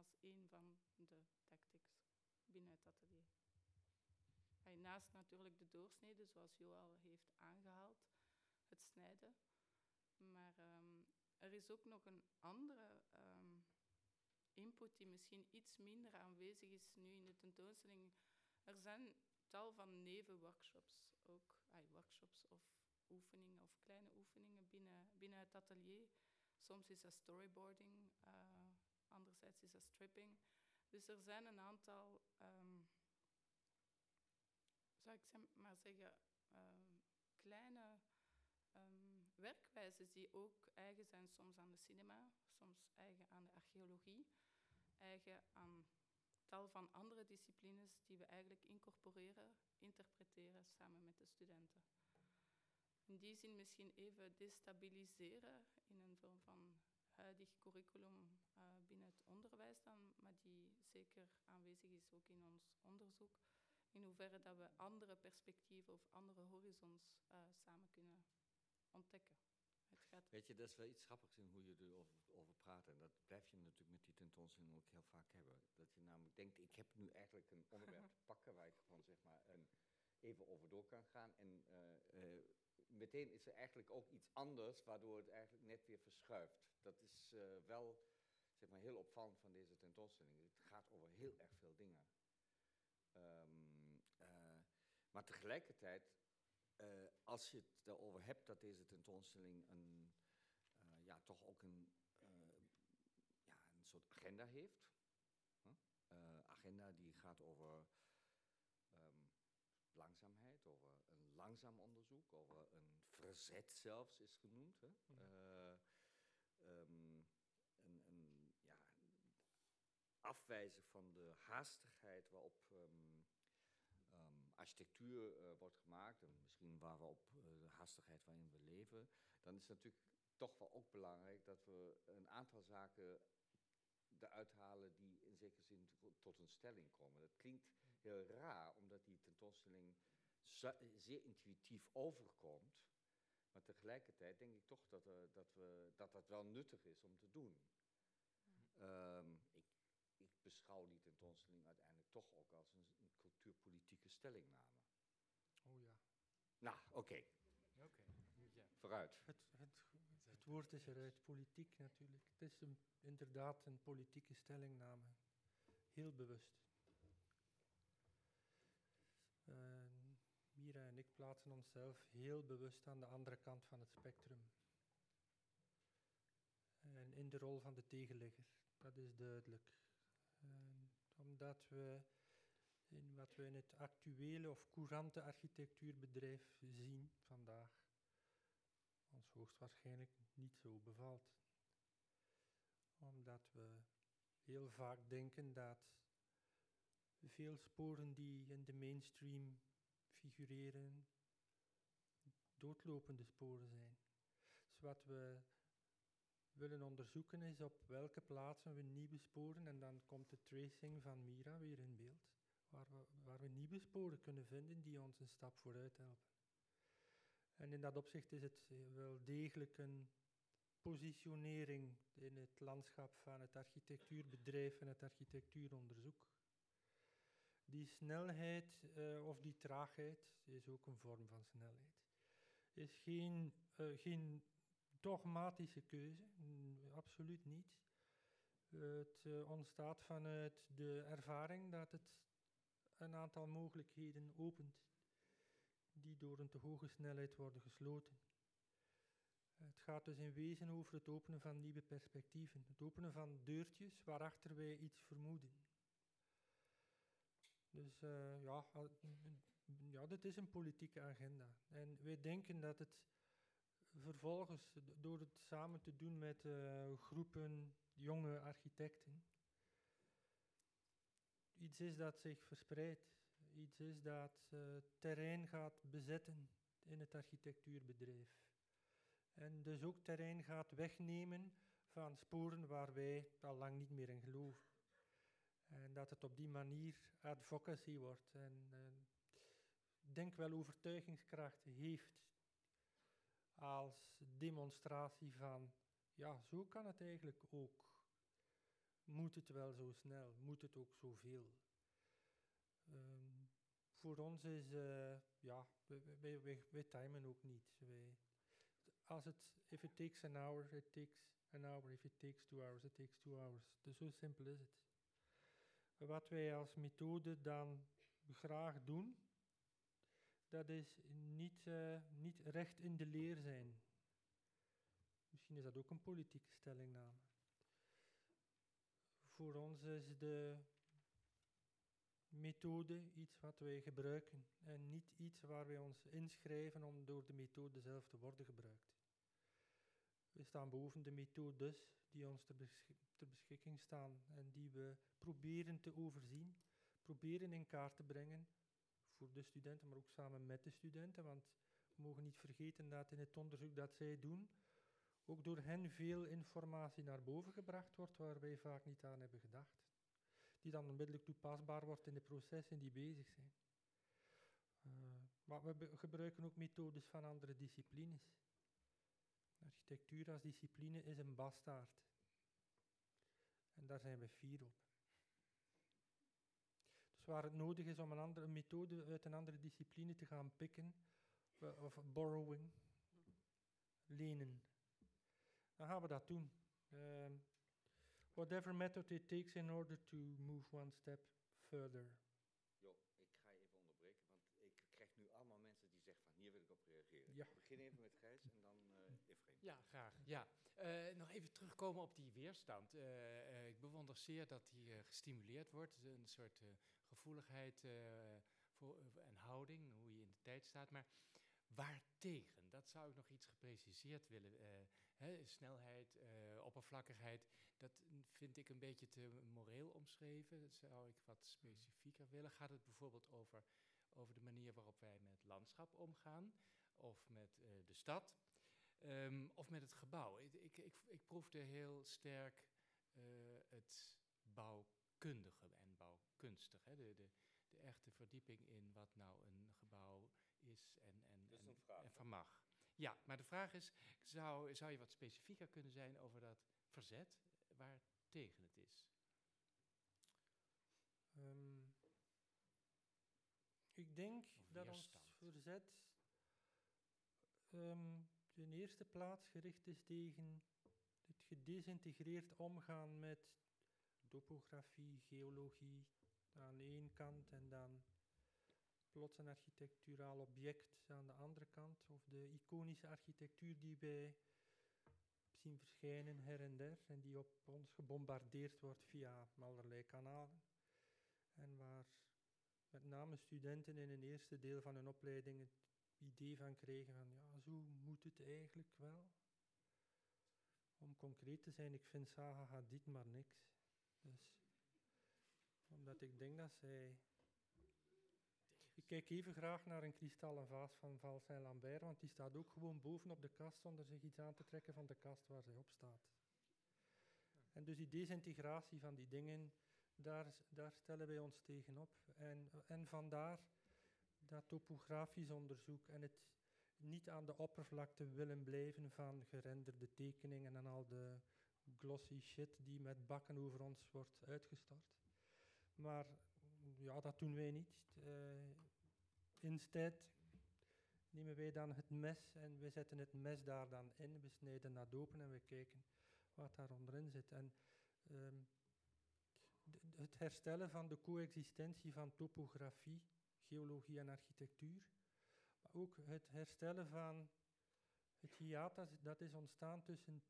Als een van de tactics binnen het atelier. Naast natuurlijk de doorsnede, zoals Jo al heeft aangehaald, het snijden. Maar ehm, er is ook nog een andere ehm, input die misschien iets minder aanwezig is nu in de tentoonstelling. Er zijn tal van nevenworkshops, ook workshops of oefeningen of kleine oefeningen binnen, binnen het atelier. Soms is dat storyboarding, anderzijds is dat stripping. Dus er zijn een aantal, um, zou ik maar zeggen, um, kleine um, werkwijzes die ook eigen zijn soms aan de cinema, soms eigen aan de archeologie, eigen aan tal van andere disciplines die we eigenlijk incorporeren, interpreteren samen met de studenten. In die zin misschien even destabiliseren in een vorm van huidig curriculum uh, binnen het onderwijs dan, maar die zeker aanwezig is ook in ons onderzoek. In hoeverre dat we andere perspectieven of andere horizons uh, samen kunnen ontdekken. Weet je, dat is wel iets grappigs in hoe je erover over praat. En dat blijf je natuurlijk met die tentoonstelling ook heel vaak hebben. Dat je namelijk denkt, ik heb nu eigenlijk een onderwerp te pakken waar ik gewoon zeg maar een, even over door kan gaan. En meteen is er eigenlijk ook iets anders, waardoor het eigenlijk net weer verschuift. Dat is uh, wel zeg maar, heel opvallend van deze tentoonstelling. Het gaat over heel erg veel dingen. Um, maar tegelijkertijd, als je het erover hebt dat deze tentoonstelling een, ja, toch ook een, ja, een soort agenda heeft. agenda die gaat over um, langzaamheid, over een langzaam onderzoek, of een verzet zelfs is genoemd. Hè? Mhm. Eh, ehm, een, een, ja, afwijzen van de haastigheid waarop ehm, ehm, architectuur eh, wordt gemaakt, en misschien waarop uh, de haastigheid waarin we leven, dan is het natuurlijk toch wel ook belangrijk dat we een aantal zaken eruit halen die in zekere zin tot een stelling komen. Dat klinkt heel raar, omdat die tentoonstelling zeer intuïtief overkomt. Maar tegelijkertijd denk ik toch dat, uh, dat, we, dat dat wel nuttig is om te doen. Um, ik, ik, beschouw die tentoonstelling uiteindelijk toch ook als een, een cultuurpolitieke stellingname. Oh ja. Nou, oké. Okay. Ja. Vooruit. Het, het, het woord is eruit, politiek natuurlijk. Het is een, inderdaad een politieke stellingname. Heel bewust. Uh, Mira en ik plaatsen onszelf heel bewust aan de andere kant van het spectrum. En in de rol van de tegenligger, dat is duidelijk. En omdat we in wat we in het actuele of courante architectuurbedrijf zien vandaag, ons hoogstwaarschijnlijk niet zo bevalt. Omdat we heel vaak denken dat veel sporen die in de mainstream figureren, doodlopende sporen zijn. Dus wat we willen onderzoeken is op welke plaatsen we nieuwe sporen, en dan komt de tracing van Mira weer in beeld, waar we, waar we nieuwe sporen kunnen vinden die ons een stap vooruit helpen. En in dat opzicht is het wel degelijk een positionering in het landschap van het architectuurbedrijf en het architectuuronderzoek. Die snelheid uh, of die traagheid is ook een vorm van snelheid. Is geen, uh, geen dogmatische keuze, absoluut niet. Het uh, ontstaat vanuit de ervaring dat het een aantal mogelijkheden opent die door een te hoge snelheid worden gesloten. Het gaat dus in wezen over het openen van nieuwe perspectieven, het openen van deurtjes waarachter wij iets vermoeden. Dus uh, ja, ja, dit is een politieke agenda. En wij denken dat het vervolgens, door het samen te doen met uh, groepen jonge architecten, iets is dat zich verspreidt. Iets is dat uh, terrein gaat bezetten in het architectuurbedrijf. En dus ook terrein gaat wegnemen van sporen waar wij al lang niet meer in geloven. En dat het op die manier advocacy wordt. En denk wel overtuigingskracht heeft als demonstratie van, ja, zo kan het eigenlijk ook. Moet het wel zo snel? Moet het ook zoveel? Um, voor ons is, uh, ja, wij, wij, wij timen ook niet. Als het, if it takes an hour, it takes an hour. If it takes two hours, it takes two hours. Dus zo simpel is het. Wat wij als methode dan graag doen, dat is niet, uh, niet recht in de leer zijn. Misschien is dat ook een politieke stellingname. Voor ons is de methode iets wat wij gebruiken en niet iets waar wij ons inschrijven om door de methode zelf te worden gebruikt. We staan boven de methodes die ons ter, beschik ter beschikking staan en die we proberen te overzien, proberen in kaart te brengen voor de studenten, maar ook samen met de studenten, want we mogen niet vergeten dat in het onderzoek dat zij doen, ook door hen veel informatie naar boven gebracht wordt waar wij vaak niet aan hebben gedacht die dan onmiddellijk toepasbaar wordt in de processen die bezig zijn. Uh, maar we gebruiken ook methodes van andere disciplines. Architectuur als discipline is een bastaard. En daar zijn we fier op. Dus waar het nodig is om een andere methode uit een andere discipline te gaan pikken, of borrowing, lenen, dan gaan we dat doen. Uh, whatever method it takes in order to move one step further. Jo, ik ga even onderbreken, want ik krijg nu allemaal mensen die zeggen van hier wil ik op reageren. Ja. Ik begin even met Gijs en dan uh, Efraim. Ja, graag. Ja. Uh, nog even terugkomen op die weerstand. Uh, ik bewonder zeer dat die gestimuleerd wordt. Een soort gevoeligheid voor, en houding, hoe je in de tijd staat. Maar waartegen? Dat zou ik nog iets gepreciseerd willen. Uh, hè, snelheid, uh, oppervlakkigheid, dat vind ik een beetje te moreel omschreven. Dat zou ik wat specifieker willen. Gaat het bijvoorbeeld over, over de manier waarop wij met landschap omgaan? Of met uh, de stad? Um, of met het gebouw? Ik, ik, ik, ik proefde heel sterk het bouwkundige en bouwkunstig. Hè? De, de, de echte verdieping in wat nou een gebouw is en, en, en, vraag, en vermag. Ja, maar de vraag is, zou, zou je wat specifieker kunnen zijn over dat verzet waar tegen het is? Um, ik denk dat ons verzet um, in eerste plaats gericht is tegen het gedesintegreerd omgaan met topografie, geologie aan de ene kant en dan plots een architecturaal object aan de andere kant, of de iconische architectuur die wij zien verschijnen her en der en die op ons gebombardeerd wordt via allerlei kanalen. En waar met name studenten in een eerste deel van hun opleiding idee van krijgen van ja, zo moet het eigenlijk wel. Om concreet te zijn, ik vind Saga Hadid maar niks. Dus, omdat ik denk dat zij ik kijk even graag naar een kristallen vaas van Valsaint Lambert, want die staat ook gewoon bovenop de kast zonder zich iets aan te trekken van de kast waar zij op staat. En dus die desintegratie van die dingen, daar, daar stellen wij ons tegen op. En, en vandaar dat topografisch onderzoek en het niet aan de oppervlakte willen blijven van gerenderde tekeningen en al de glossy shit die met bakken over ons wordt uitgestort. Maar ja, dat doen wij niet. Uh, nemen wij dan het mes en we zetten het mes daar dan in. We snijden dat open en we kijken wat daar onderin zit. En um, het herstellen van de coexistentie van topografie, geologie en architectuur, maar ook het herstellen van het hiatus dat is ontstaan tussen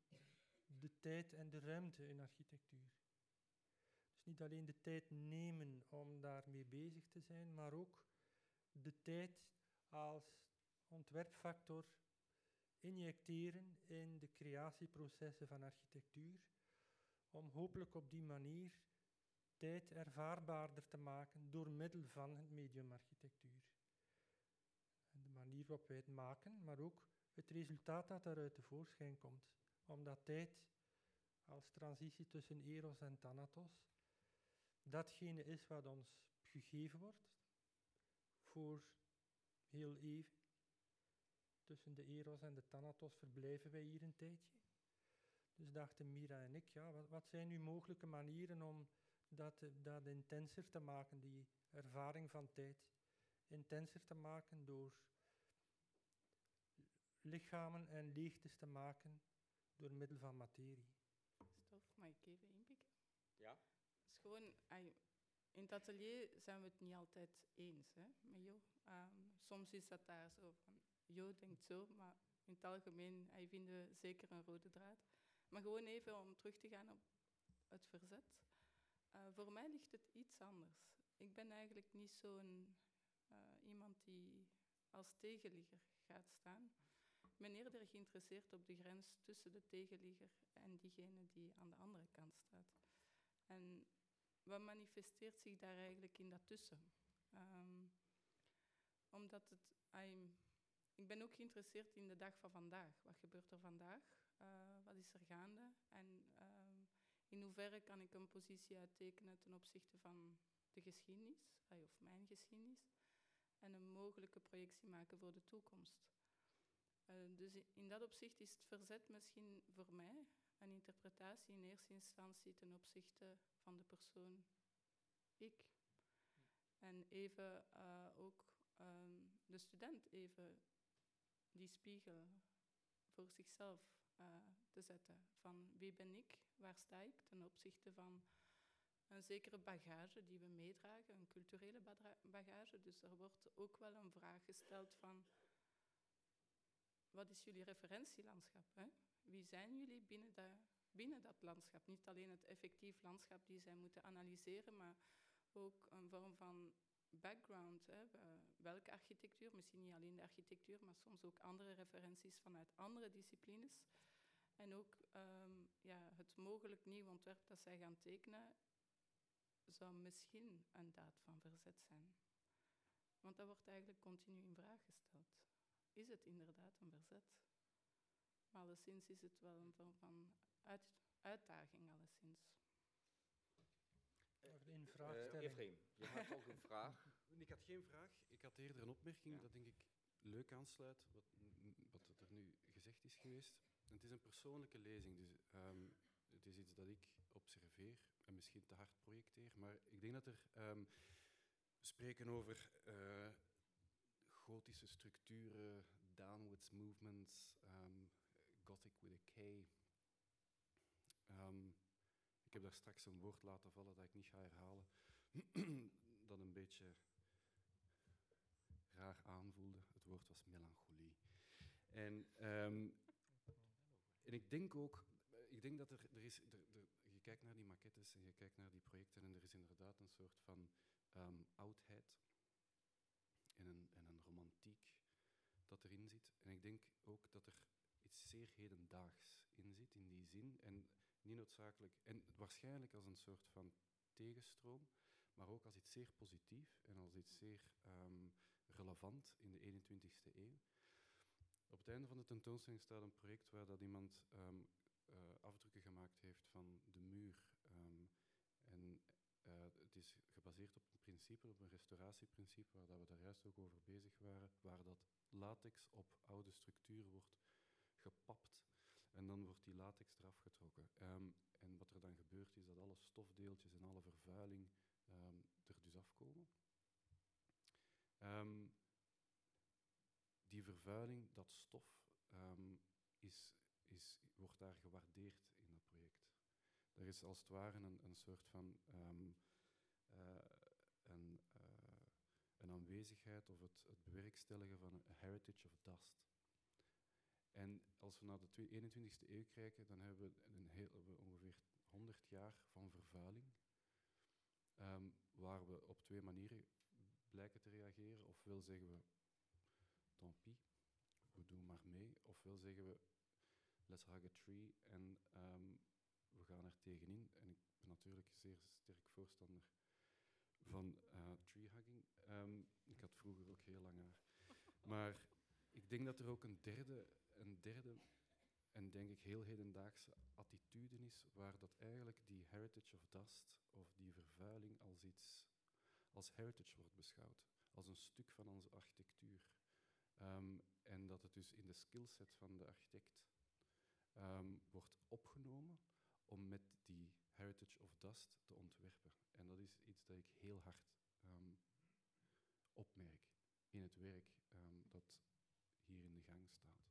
de tijd en de ruimte in architectuur. Dus niet alleen de tijd nemen om daarmee bezig te zijn, maar ook de tijd als ontwerpfactor injecteren in de creatieprocessen van architectuur, om hopelijk op die manier tijd ervaarbaarder te maken door middel van het medium architectuur. De manier waarop wij het maken, maar ook het resultaat dat daaruit tevoorschijn komt, omdat tijd als transitie tussen eros en thanatos datgene is wat ons gegeven wordt voor heel even. Tussen de eros en de thanatos verblijven wij hier een tijdje. Dus dachten Mira en ik, ja, wat, wat zijn nu mogelijke manieren om dat, dat intenser te maken, die ervaring van tijd intenser te maken door lichamen en leegtes te maken door middel van materie. Stof, mag ik even inpikken? Ja gewoon, in het atelier zijn we het niet altijd eens hè, met Jo. Um, soms is dat daar zo van, Jo denkt zo, maar in het algemeen hij vinden we zeker een rode draad. Maar gewoon even om terug te gaan op het verzet. Uh, voor mij ligt het iets anders. Ik ben eigenlijk niet zo'n uh, iemand die als tegenligger gaat staan. Ik ben eerder geïnteresseerd op de grens tussen de tegenligger en diegene die aan de andere kant staat. En wat manifesteert zich daar eigenlijk in dat tussen? Um, omdat het, ik ben ook geïnteresseerd in de dag van vandaag. Wat gebeurt er vandaag? Uh, wat is er gaande? En in hoeverre kan ik een positie uittekenen ten opzichte van de geschiedenis, of mijn geschiedenis, en een mogelijke projectie maken voor de toekomst. Uh, dus in dat opzicht is het verzet misschien voor mij een interpretatie in eerste instantie ten opzichte van de persoon ik. En even uh, ook um, de student even die spiegel voor zichzelf uh, te zetten. Van wie ben ik, waar sta ik ten opzichte van een zekere bagage die we meedragen, een culturele bagage. Dus er wordt ook wel een vraag gesteld van wat is jullie referentielandschap? Hè? Wie zijn jullie binnen, binnen dat landschap? Niet alleen het effectief landschap die zij moeten analyseren, maar ook een vorm van background. Hè, welke architectuur, misschien niet alleen de architectuur, maar soms ook andere referenties vanuit andere disciplines. En ook ehm, ja, het mogelijk nieuw ontwerp dat zij gaan tekenen, zou misschien een daad van verzet zijn. Want dat wordt eigenlijk continu in vraag gesteld. Is het inderdaad een verzet? Maar alleszins is het wel een vorm van uit, uitdaging, alleszins. Uh, vraagstelling. Efraim, je had ook een vraag. Ik had geen vraag. Ik had eerder een opmerking Ja. dat denk ik leuk aansluit wat, wat er nu gezegd is geweest. Het is een persoonlijke lezing, dus ehm, het is iets dat ik observeer en misschien te hard projecteer. Maar ik denk dat er... we spreken over eh, gotische structuren, downwards movements, ehm, gothic with a K. Ik heb daar straks een woord laten vallen dat ik niet ga herhalen, dat een beetje raar aanvoelde. Het woord was melancholie. En, ehm, en ik denk ook, eh, ik denk dat er, er is, je kijkt naar die maquettes en je kijkt naar die projecten en er is inderdaad een soort van ehm, oudheid en een, en een romantiek dat erin zit. En ik denk ook dat er iets zeer hedendaags in zit, in die zin. En niet noodzakelijk, en waarschijnlijk als een soort van tegenstroom, maar ook als iets zeer positief en als iets zeer ehm, relevant in de 21ste eeuw. Op het einde van de tentoonstelling staat een project waar dat iemand eh, afdrukken gemaakt heeft van de muur. ehm, en eh, het is gebaseerd op een principe, op een restauratieprincipe, waar dat we daar juist ook over bezig waren, waar dat latex op oude structuur wordt gepapt en dan wordt die latex eraf getrokken. Ehm, en wat er dan gebeurt is dat alle stofdeeltjes en alle vervuiling ehm, er dus afkomen. Ehm, die vervuiling, dat stof, ehm, is, is, wordt daar gewaardeerd in dat project. Er is als het ware een, een soort van ehm, eh, een, eh, een aanwezigheid of het, het bewerkstelligen van een heritage of dust. En als we naar de twee- 21ste eeuw kijken, dan hebben we, een heel, ongeveer 100 jaar van vervuiling, ehm, waar we op twee manieren blijken te reageren. Ofwel zeggen we, tant pis, we doen maar mee. Ofwel zeggen we, let's hug a tree en ehm, we gaan er tegenin. En ik ben natuurlijk zeer sterk voorstander van eh tree hugging. Ehm, ik had vroeger ook heel lang haar. Maar ik denk dat er ook een derde, een derde en denk ik heel hedendaagse attitude is, waar dat eigenlijk die heritage of dust of die vervuiling als iets, als heritage wordt beschouwd, als een stuk van onze architectuur. Ehm, en dat het dus in de skillset van de architect ehm, wordt opgenomen om met die heritage of dust te ontwerpen. En dat is iets dat ik heel hard ehm, opmerk in het werk dat hier in de gang staat.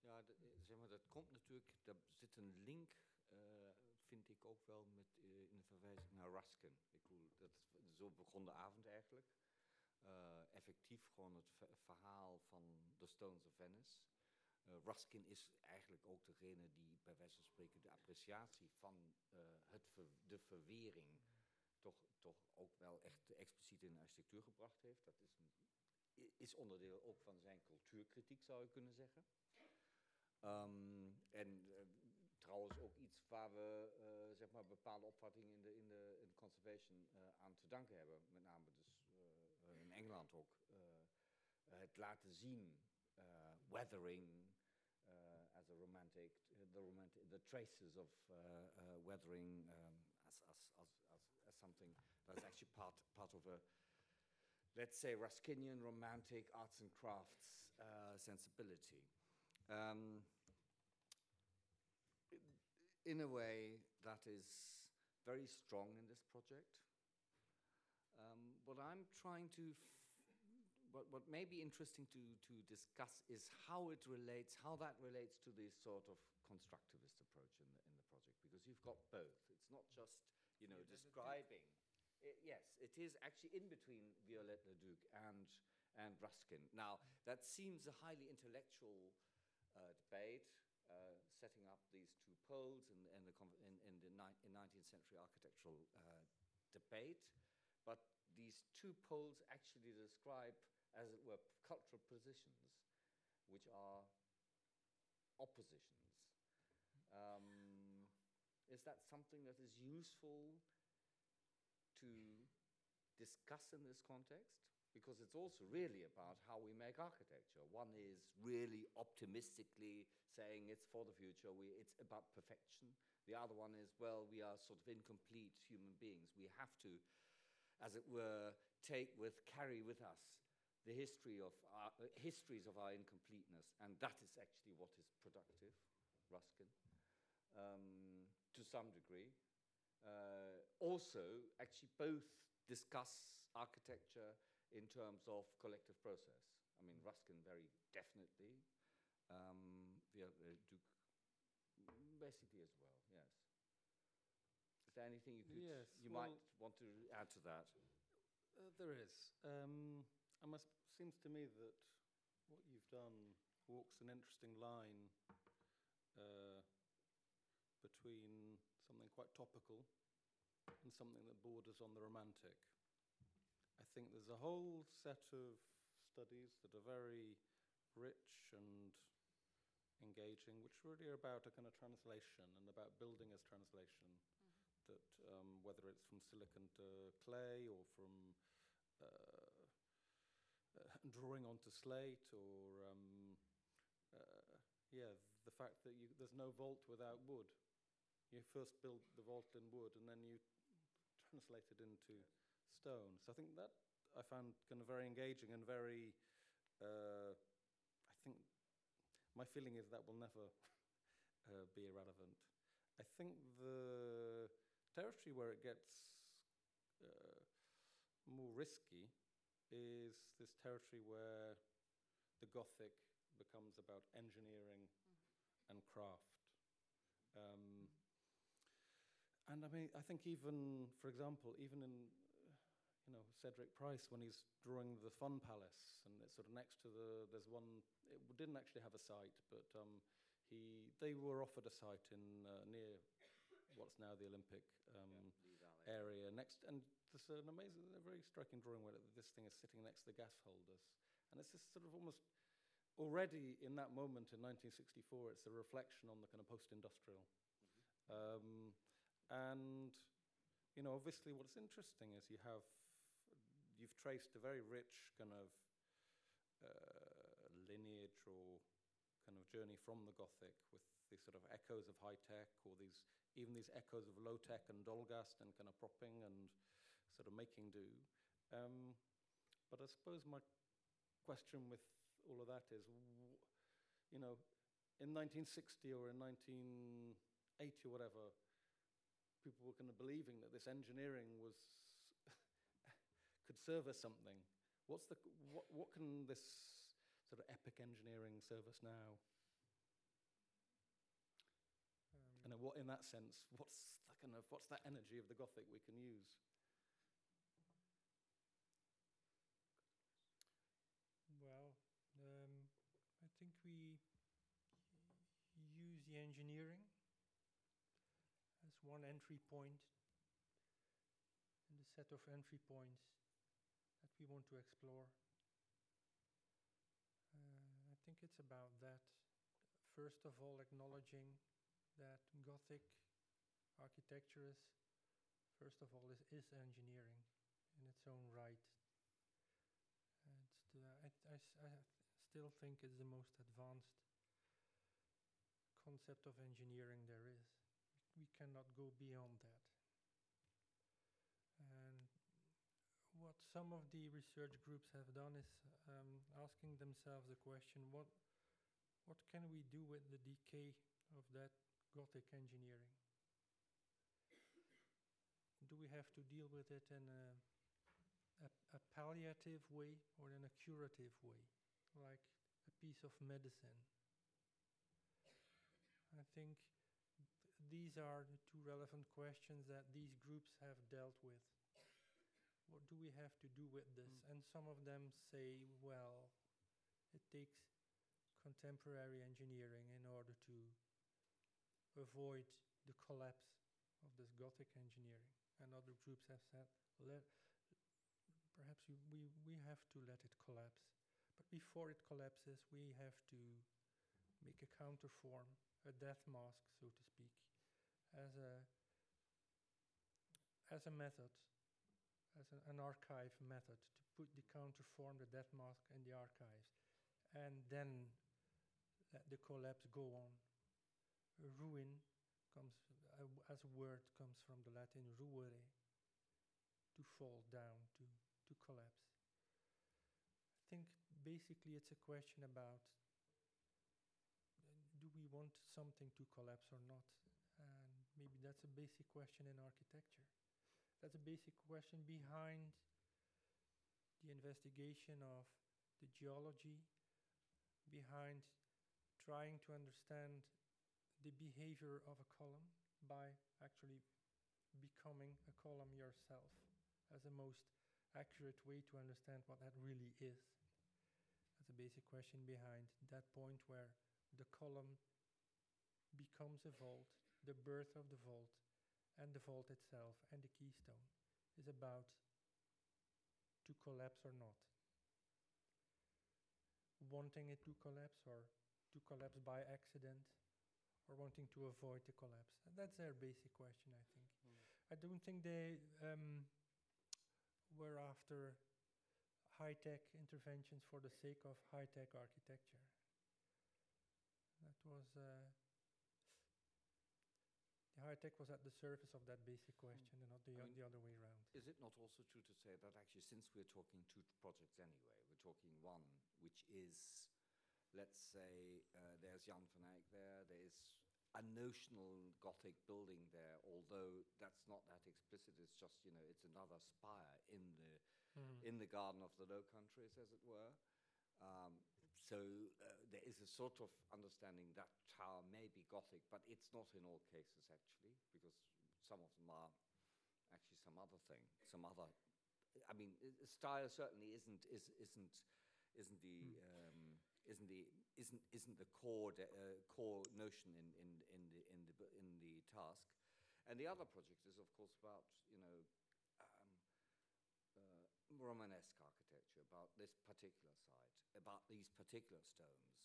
Ja, eh, zeg maar, dat komt natuurlijk, daar zit een link, eh, vind ik ook wel, met, eh, in de verwijzing naar Ruskin. Ik bedoel, dat, zo begon de avond eigenlijk. Eh, effectief gewoon het ve- verhaal van The Stones of Venice. Eh, Ruskin is eigenlijk ook degene die bij wijze van spreken de appreciatie van eh, het de verwering toch, toch ook wel echt expliciet in de architectuur gebracht heeft. Dat is, is onderdeel ook van zijn cultuurkritiek, zou je kunnen zeggen. Ehm, en trouwens ook iets waar we zeg maar bepaalde opvattingen in de, in de, in de conservation aan te danken hebben. Met name in Engeland ook. eh, het laten zien, eh, weathering eh, as a romantic, the romantic, the traces of uh, uh, weathering um, as, as, as, as, something that's actually part, part of a, let's say, Ruskinian romantic arts and crafts uh, sensibility. Um, in a way that is very strong in this project. What I'm trying to, f- what, what may be interesting to, to discuss is how it relates, how that relates to this sort of constructivist approach in the, in the project, because you've got both. It's not just, you know, describing. I- yes, it is actually in between Violette Leduc and, and Ruskin. Now, that seems a highly intellectual uh, debate, uh, setting up these two poles in, in, the, in, in the ni- in 19th century architectural uh, debate. but these two poles actually describe, as it were, cultural positions, which are oppositions. Um, is that something that is useful to discuss in this context? Because it's also really about how we make architecture. One is really optimistically saying it's for the future, we, it's about perfection. The other one is, well, we are sort of incomplete human beings. We have to, as it were, take with, carry with us the history of our, uh, histories of our incompleteness, and that is actually what is productive, Ruskin, um, to some degree. Uh, also, actually, both discuss architecture in terms of collective process. I mean, Ruskin very definitely, um, uh, Duke basically as well. There anything you could Yes, you well- might want to add to that? Uh, there is. Um, I must, seems to me that what you've done walks an interesting line uh, between something quite topical and something that borders on the romantic. I think there's a whole set of studies that are very rich and engaging, which really are about a kind of translation and about building as translation. That um, whether it's from silicon to clay or from uh, uh, drawing onto slate or um, uh, yeah, the fact that you, there's no vault without wood. You first build the vault in wood and then you translate it into stone. So I think that I found kind of very engaging and very. Uh, I think my feeling is that will never uh, be irrelevant. I think the territory where it gets uh, more risky is this territory where the Gothic becomes about engineering and craft. Um, and I mean, I think even, for example, even in, uh, you know, Cedric Price when he's drawing the Fun Palace, and it's sort of next to the, there's one, it didn't actually have a site, but um, he, they were offered a site in uh, near what's now the Olympic um, area next, and there's an amazing, a very striking drawing where this thing is sitting next to the gas holders, and it's just sort of almost already in that moment in 1964, it's a reflection on the kind of post-industrial. Um, and, you know, obviously what's interesting is you have, you've traced a very rich kind of uh, lineage or kind of journey from the Gothic with these sort of echoes of high tech or these, even these echoes of low tech and Dolgast and kind of propping and sort of making do. Um, but I suppose my question with all of that is, you know, in 1960 or in 1980 or whatever, people were kind of believing that this engineering was could serve us something. What's the what, what can this sort of epic engineering serve us now? What, in that sense, what's the kind of what's that energy of the Gothic we can use? Well, um, I think we use the engineering as one entry point and the set of entry points that we want to explore. Uh, I think it's about that. First of all, acknowledging that Gothic architecture is, first of all, is, is engineering in its own right. And the, I, I I still think it's the most advanced concept of engineering there is. We cannot go beyond that. And what some of the research groups have done is um, asking themselves the question: what what can we do with the decay of that Gothic engineering? Do we have to deal with it in a a, a palliative way or in a curative way, like a piece of medicine. I think th- these are the two relevant questions that these groups have dealt with. What do we have to do with this? Hmm. And some of them say, well, it takes contemporary engineering in order to avoid the collapse of this Gothic engineering. And other groups have said, let, perhaps you, we, we have to let it collapse. But before it collapses, we have to make a counterform, a death mask, so to speak, as a as a method, as an, an archive method, to put the counterform, the death mask, in the archives, and then let the collapse go on. Ruin comes uh, as a word comes from the Latin ruere, to fall down, to to collapse. I think basically it's a question about uh, do we want something to collapse or not? And maybe that's a basic question in architecture. That's a basic question behind the investigation of the geology, behind trying to understand the behavior of a column by actually becoming a column yourself as the most accurate way to understand what that really is. That's a basic question behind that point where the column becomes a vault, the birth of the vault, and the vault itself and the keystone is about to collapse or not. Wanting it to collapse or to collapse by accident or wanting to avoid the collapse. And that's their basic question, I think. I don't think they um, were after high-tech interventions for the sake of high-tech architecture. That was uh, the high tech was at the surface of that basic question and not the, I mean, the other way around. Is it not also true to say that actually, since we're talking two projects anyway, we're talking one which is, let's say, uh, there's Jan van Eyck there, there's a notional Gothic building there, although that's not that explicit. It's just, you know, it's another spire in the in the garden of the Low Countries, as it were. Um, so uh, there is a sort of understanding that tower may be Gothic, but it's not in all cases actually, because some of them are actually some other thing, some other. I mean, style certainly isn't is, isn't isn't the um, isn't the isn't isn't the core uh, core notion in in in the in the in the task, and the other project is of course about you know um, uh, Romanesque architecture, about this particular site, about these particular stones,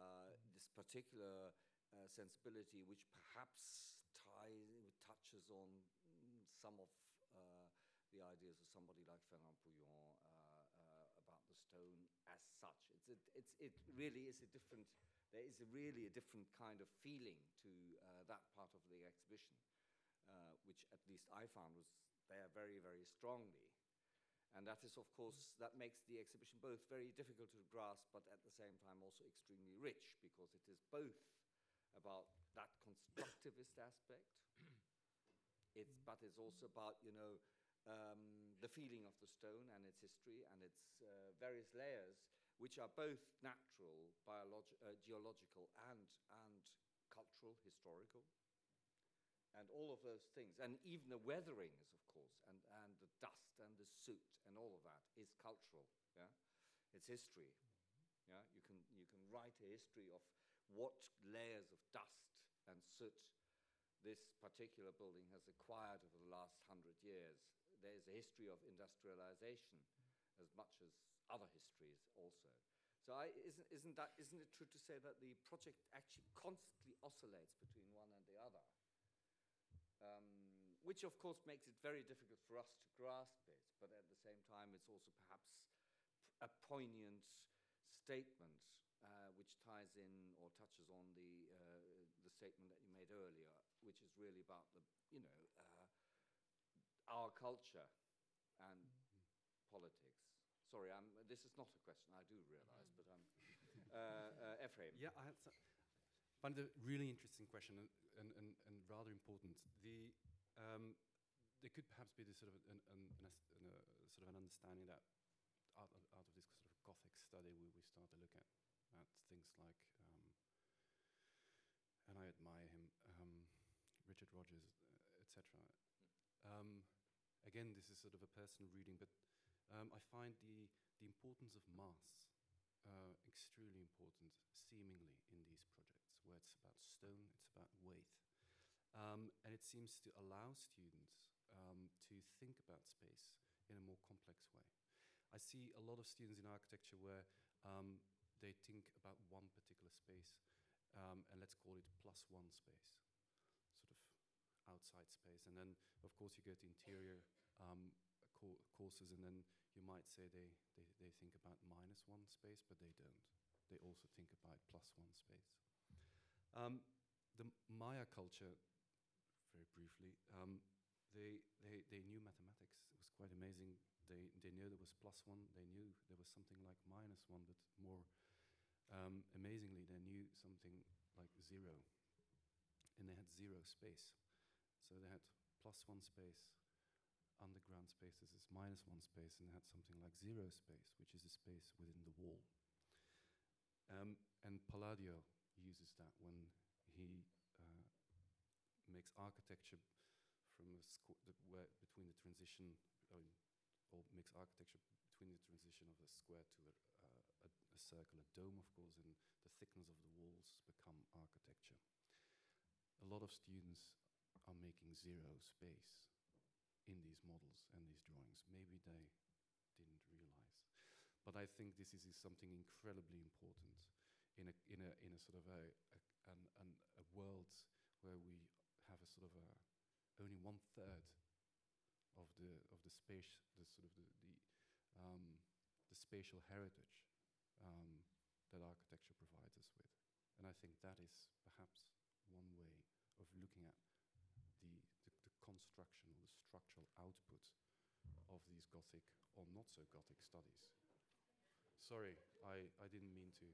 uh, this particular uh, sensibility, which perhaps ties, touches on some of uh, the ideas of somebody like Fernand Pouillon uh, uh, about the stone as such. It's a, it's, it really is a different, there is a really a different kind of feeling to uh, that part of the exhibition, uh, which at least I found was there very, very strongly. And that is, of course, that makes the exhibition both very difficult to grasp, but at the same time also extremely rich, because it is both about that constructivist aspect, it's, but it's also about, you know, um, the feeling of the stone and its history and its uh, various layers, which are both natural, biolog- uh, geological, and, and cultural, historical and all of those things, and even the weatherings, of course, and, and the dust and the soot and all of that is cultural. Yeah, it's history. Yeah, you can you can write a history of what layers of dust and soot this particular building has acquired over the last hundred years. There is a history of industrialization as much as other histories also. So I, isn't, isn't, that, isn't it true to say that the project actually constantly oscillates between one and the other? um, which of course makes it very difficult for us to grasp it, but at the same time it's also perhaps a poignant statement uh, which ties in or touches on the, uh, the statement that you made earlier, which is really about the, you know, uh, our culture and politics. Sorry, I'm, this is not a question, I do realize, but I'm, uh, uh, Ephraim. Yeah, I find it a really interesting question and, and, and, rather important. The, um, there could perhaps be this sort of an, an, an, uh, sort of an understanding that out of, out of this sort of Gothic study, we, we start to look at, at things like, um, and I admire him, um, Richard Rogers, again, this is sort of a personal reading, but um, I find the, the importance of mass uh, extremely important, seemingly, in these projects, where it's about stone, it's about weight. Um, and it seems to allow students um, to think about space in a more complex way. I see a lot of students in architecture where um, they think about one particular space, um, and let's call it plus one space, sort of outside space. And then, of course, you get interior um, co courses, and then you might say they, they, they think about minus one space, but they don't. They also think about plus one space. Um, the Maya culture, very briefly, um, they, they, they knew mathematics. It was quite amazing. They, they knew there was plus one. They knew there was something like minus one, but more um, amazingly, they knew something like zero. And they had zero space. So they had plus one space, underground spaces is minus one space, and had something like zero space, which is a space within the wall. Um, and Palladio uses that when he uh, makes architecture from the, between the transition, uh, or makes architecture between the transition of a square to a, uh, a, a circle, a dome, of course, and the thickness of the walls become architecture. A lot of students are making zero space in these models and these drawings. Maybe they didn't realize. But I think this is, is something incredibly important in a, in a, in a sort of a, a, an, an, a world where we have a sort of a, only one third of the, of the space, the sort of the, the, um, the spatial heritage um, that architecture provides us with. And I think that is perhaps one way of looking at construction or the structural output of these Gothic or not so Gothic studies. Sorry, I, I didn't mean to.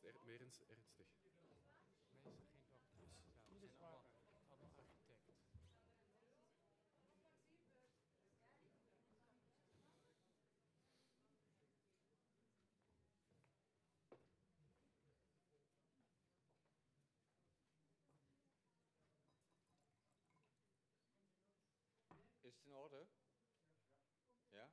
Is het er, meer erns- ernstig? Nee, geen dokters. Ze zijn allemaal, allemaal architect. Is het in orde? Ja?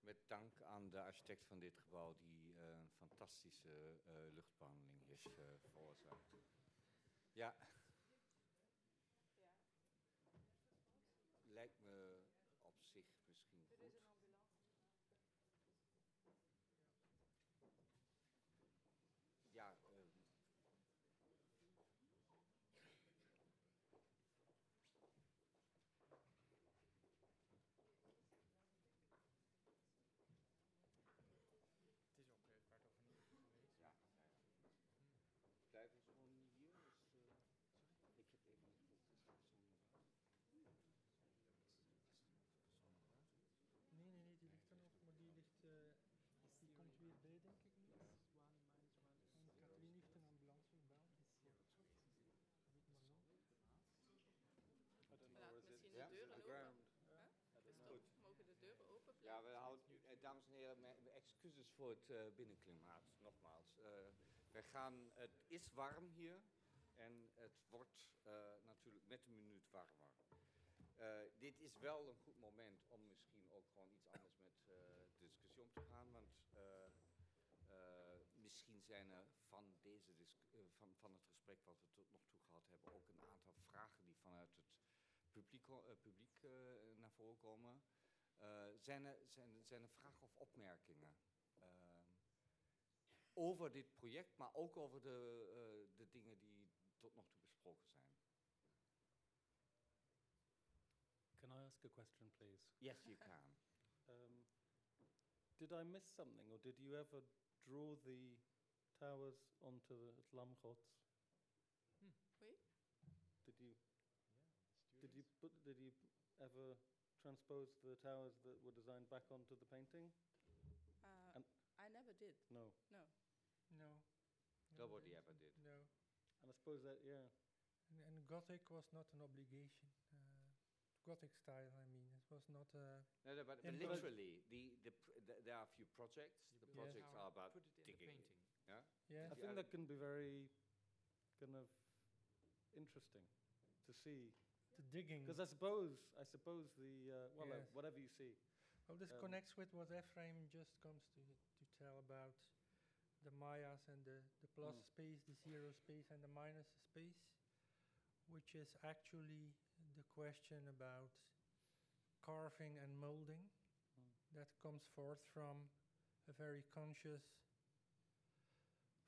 Met dank de architect van dit gebouw die eh, een fantastische eh, luchtbehandeling heeft eh, veroorzaakt. Ja. Lijkt me op zich misschien goed. Ja, eh, Het is ook uh, kwart over negen geweest. Ja, ja, ja. Blijven ze gewoon niet hier? Is, eh, Ik heb even niet goed. Is dat zonnewater? Nee, nee, nee, die ligt er nog, maar die ligt, eh, die komt weer bij, denk ik niet. En Katrien heeft een ambulance gebeld. Weet maar nog. I don't know, laat or is it misschien de Ja, deuren de open. ground. Is Goed. toch? Mogen de deuren open Ja, blijven? we houden, eh, dames en heren, mijn mijn excuses voor het eh, binnenklimaat, nogmaals. Eh wij gaan, het is warm hier en het wordt eh, natuurlijk met een minuut warmer. Dit is wel een goed moment om misschien ook gewoon iets anders met de discussie om te gaan, want misschien zijn er van, deze van, van het gesprek wat we tot nog toe gehad hebben ook een aantal vragen die vanuit het publiek, publiek naar voren komen. Zijn, er, zijn, zijn er vragen of opmerkingen over dit project, maar ook over de, eh, de dingen die tot nog toe besproken zijn? Can I ask a question, please? Yes, you can. Um, did I miss something, or did you ever draw the towers onto the Lamgots? Wait. Did you Ja, did you put did you ever transpose the towers that were designed back onto the painting? Uh, And- I never did. No. No. No. Nobody ever did. No. And I suppose that yeah. And, and Gothic was not an obligation. Uh, Gothic style, I mean, it was not. Uh, No, no, but, but literally, the, the, pr- the, there are a few projects. The Yes. projects How are about put it in the digging. painting. Yeah? yes. I think that can be very kind of interesting to see. the digging. Because I suppose, I suppose the, uh, well, uh, whatever you see. Well, this um, connects with what Ephraim just comes to to tell about the Mayas and the, the plus Mm. space, the zero space, and the minus space, which is actually the question about carving and molding Mm. that comes forth from a very conscious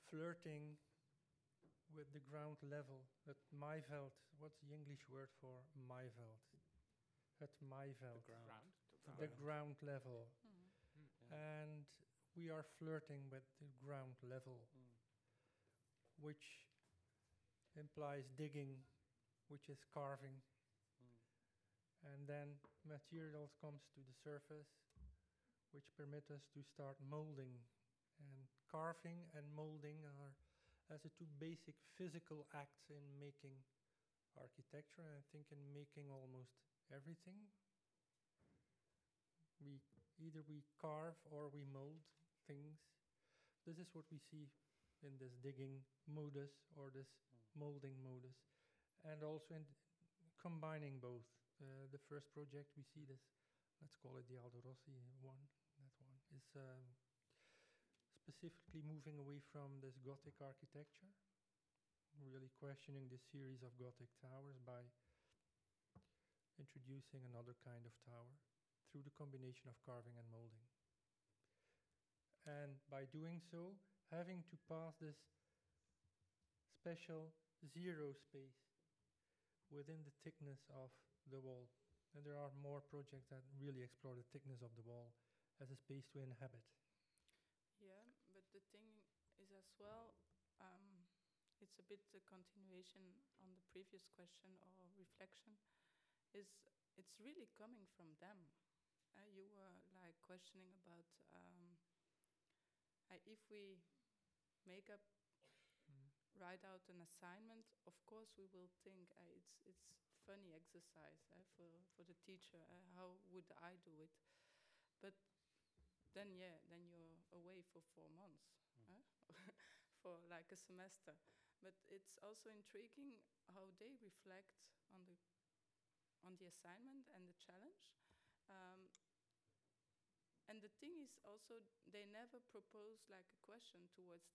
flirting with the ground level. At Maiveld, what's the English word for Maiveld? At Maiveld Ground. the ground level. Mhm. Yeah. And we are flirting with the ground level, Mm. which implies digging, which is carving. Mm. And then materials comes to the surface, which permit us to start molding. And carving and molding are as the two basic physical acts in making architecture, and I think in making almost everything. We either we carve or we mold things. This is what we see in this digging modus or this Mm. molding modus, and also in combining both. Uh, the first project we see this, let's call it the Aldo Rossi one. That one is um, specifically moving away from this Gothic architecture, really questioning this series of Gothic towers by introducing another kind of tower through the combination of carving and molding. And by doing so, having to pass this special zero space within the thickness of the wall. And there are more projects that really explore the thickness of the wall as a space to inhabit. Yeah, but the thing is as well, um, it's a bit a continuation on the previous question or reflection. Is it's really coming from them? Uh, you were like questioning about um, uh, if we make up, Mm. write out an assignment. Of course, we will think uh, it's it's funny exercise uh, for for the teacher. Uh, how would I do it? But then yeah, then you're away for four months, huh? for like a semester. But it's also intriguing how they reflect on the on the assignment and the challenge. Um, and the thing is also they never propose like a question towards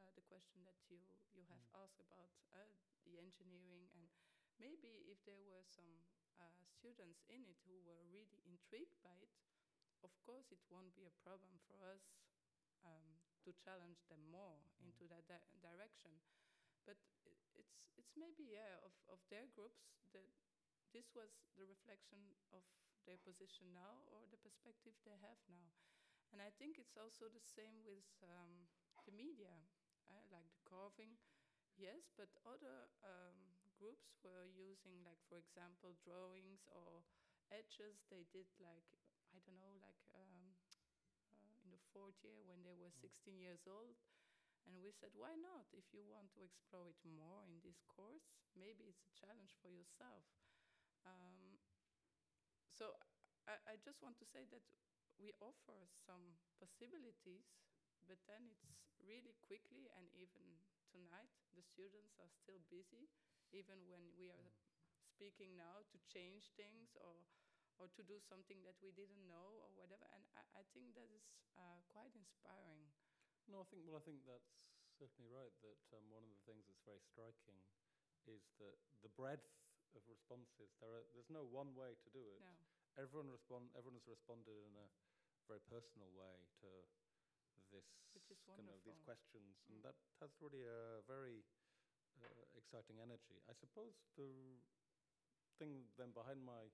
uh, the question that you you have asked about uh, the engineering. And maybe if there were some uh, students in it who were really intrigued by it, of course it won't be a problem for us um, to challenge them more into that di- direction. But it's it's maybe yeah of, of their groups that this was the reflection of their position now or the perspective they have now. And I think it's also the same with um, the media, uh, like the carving, yes, but other um, groups were using, like for example, drawings or etches. They did like I don't know, like um, uh, in the fourth year when they were 16 years old. And we said, why not? If you want to explore it more in this course, maybe it's a challenge for yourself. So I, I just want to say that we offer some possibilities, but then it's really quickly, and even tonight, the students are still busy, even when we are speaking now to change things or or to do something that we didn't know or whatever. And I, I think that is uh, quite inspiring. No, I think, well, I think that's certainly right, that um, one of the things that's very striking is that the breadth of responses, there are, there's no one way to do it. No. Everyone, respond, everyone has responded in a very personal way to this kind of these questions, and Mm. that has really a very uh, exciting energy. I suppose the thing then behind my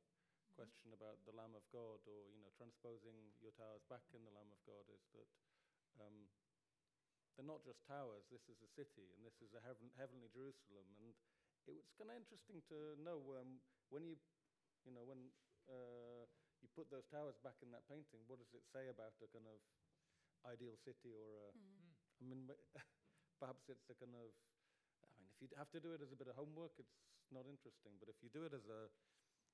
question about the Lamb of God, or you know, transposing your towers back in the Lamb of God, is that um, they're not just towers. This is a city, and this is a heaven, heavenly Jerusalem. And it was kind of interesting to know um, when you, you know, when uh, you put those towers back in that painting, what does it say about a kind of ideal city or a, Mm. I mean, perhaps it's a kind of, I mean, if you have to do it as a bit of homework, it's not interesting. But if you do it as a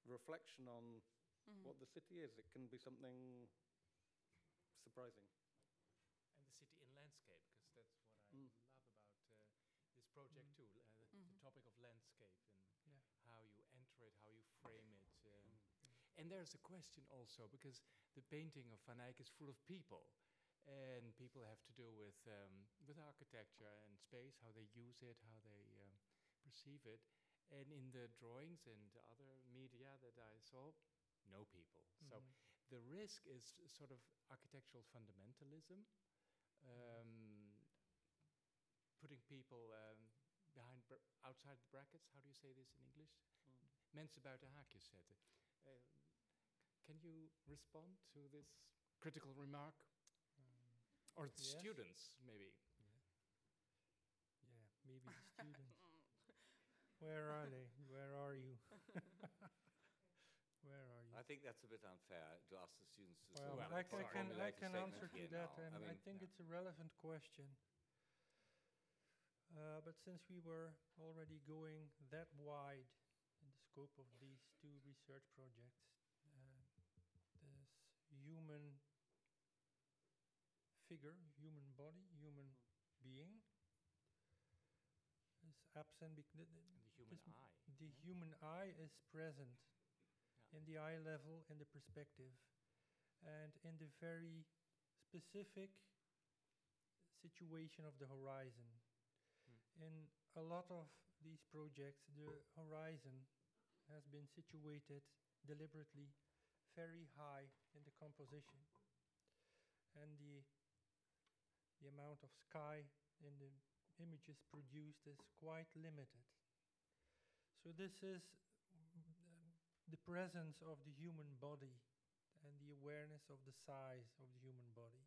reflection on Mhm. what the city is. It can be something surprising. And the city in landscape, because that's what I Mm. love about uh, this project too. Uh, the, the Mhm. topic of landscape and Yeah. how you enter it, how you frame it. Um, And there's a question also because the painting of Van Eyck is full of people, and people have to do with um, with architecture and space, how they use it, how they um, perceive it. And in the drawings and other media that I saw, no people. So Mhm. the risk is sort of architectural fundamentalism, um, putting people um, behind br- outside the brackets. How do you say this in English? Mm. Mensen buiten haakjes zetten. Um, can you respond to this critical remark? or the Yes. students, maybe? Yeah, maybe the students. Where are they? Where are you? Where are you? I think that's a bit unfair to ask the students to Well, Well, I, for- I can, I can answer to that, now. and I, mean, think yeah. it's a relevant question. Uh, but since we were already going that wide in the scope of these two research projects, this human figure, human body, human being is absent. bec- the- the- human eye. the yeah? human eye is present Yeah. in the eye level, in the perspective, and in the very specific situation of the horizon. Hmm. In a lot of these projects, the horizon has been situated deliberately very high in the composition, and the the amount of sky in the images produced is quite limited. So this is mm, the presence of the human body and the awareness of the size of the human body,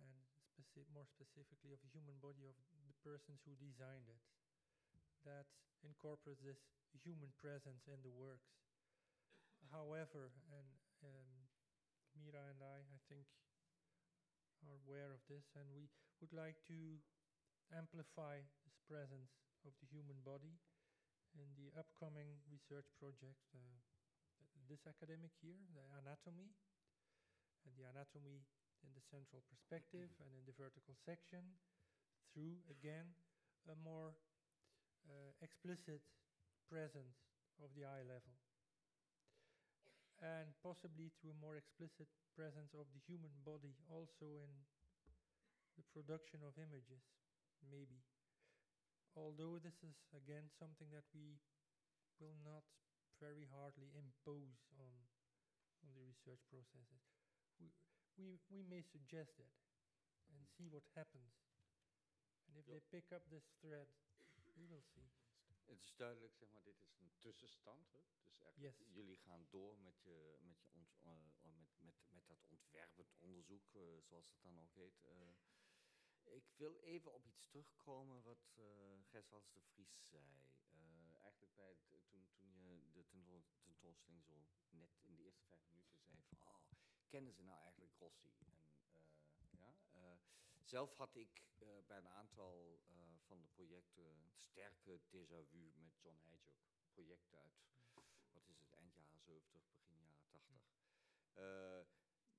and speci- more specifically of the human body of the persons who designed it, that incorporates this human presence in the works. However, and um, Mira and I, I think, are aware of this, and we would like to amplify this presence of the human body in the upcoming research project uh, this academic year, the anatomy, and the anatomy in the central perspective and in the vertical section, through again a more uh, explicit presence of the eye level, and possibly through a more explicit presence of the human body also in the production of images, maybe although this is again something that we will not very hardly impose on on the research processes, we we we may suggest it and see what happens. And if Ja. they pick up this thread, we will see. Het is duidelijk, zeg maar, dit is een tussenstand. Hè? Dus eigenlijk, Yes. jullie gaan door met, je, met, je ont, eh, eh, met, met, met dat ontwerpend onderzoek, eh, zoals het dan ook heet. ik wil even op iets terugkomen wat Gers Wals de Vries zei. Eigenlijk bij het, toen, toen je de tentoon- tentoonstelling zo net in de eerste vijf minuten zei van, oh, kennen ze nou eigenlijk Rossi? En, ja, zelf had ik bij een aantal van de projecten sterke déjà vu met John Hedgehock. Project uit, wat is het, eind jaren 70, begin jaren 80. Eh,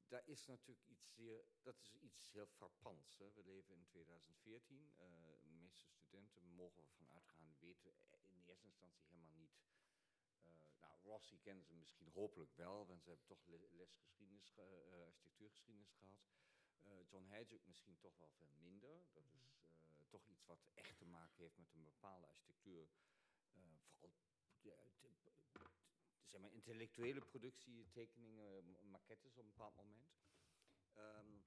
daar is natuurlijk iets zeer, dat is iets heel frappants. Hè. We leven in 2014. eh, de meeste studenten mogen we van uitgaan, weten in eerste instantie helemaal niet. eh, nou, Rossi kennen ze misschien hopelijk wel, want ze hebben toch le- les geschiedenis, ge- architectuurgeschiedenis gehad. Eh, John Hedgehock misschien toch wel veel minder. Dat is eh, toch iets wat echt te maken heeft met een bepaalde architectuur. eh, vooral ja, te- te- zeg maar intellectuele productie, tekeningen, maquettes op een bepaald moment. Ehm,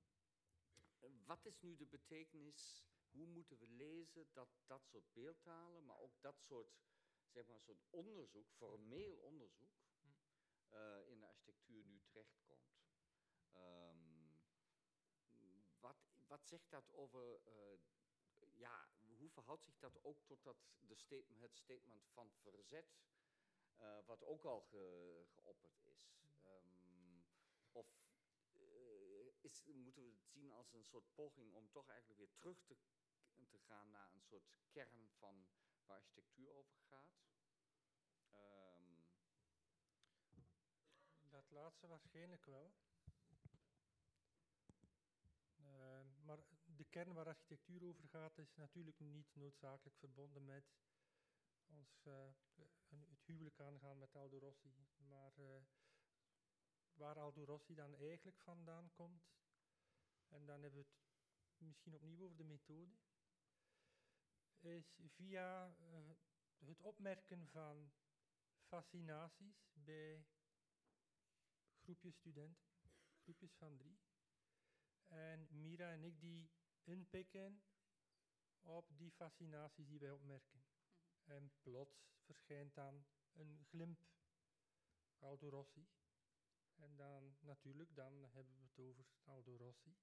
wat is nu de betekenis? Hoe moeten we lezen dat dat soort beeldtalen, maar ook dat soort, zeg maar, soort onderzoek, formeel onderzoek, eh, in de architectuur nu terechtkomt? Ehm, wat, wat zegt dat over, eh, ja, hoe verhoudt zich dat ook tot dat, de het statement van verzet, eh, wat ook al ge, geopperd is? Ehm, of eh, is, moeten we het zien als een soort poging om toch eigenlijk weer terug te, te gaan naar een soort kern van waar architectuur over gaat? Ehm, laatste waarschijnlijk wel. Uh, maar de kern waar architectuur over gaat is natuurlijk niet noodzakelijk verbonden met ons, uh, het huwelijk aangaan met Aldo Rossi. Maar uh, waar Aldo Rossi dan eigenlijk vandaan komt, en dan hebben we het misschien opnieuw over de methode, is via het opmerken van fascinaties bij groepjes studenten, groepjes van drie. En Mira en ik die inpikken op die fascinaties die wij opmerken. Mhm. En plots verschijnt dan een glimp, Aldo Rossi. En dan natuurlijk, dan hebben we het over Aldo Rossi.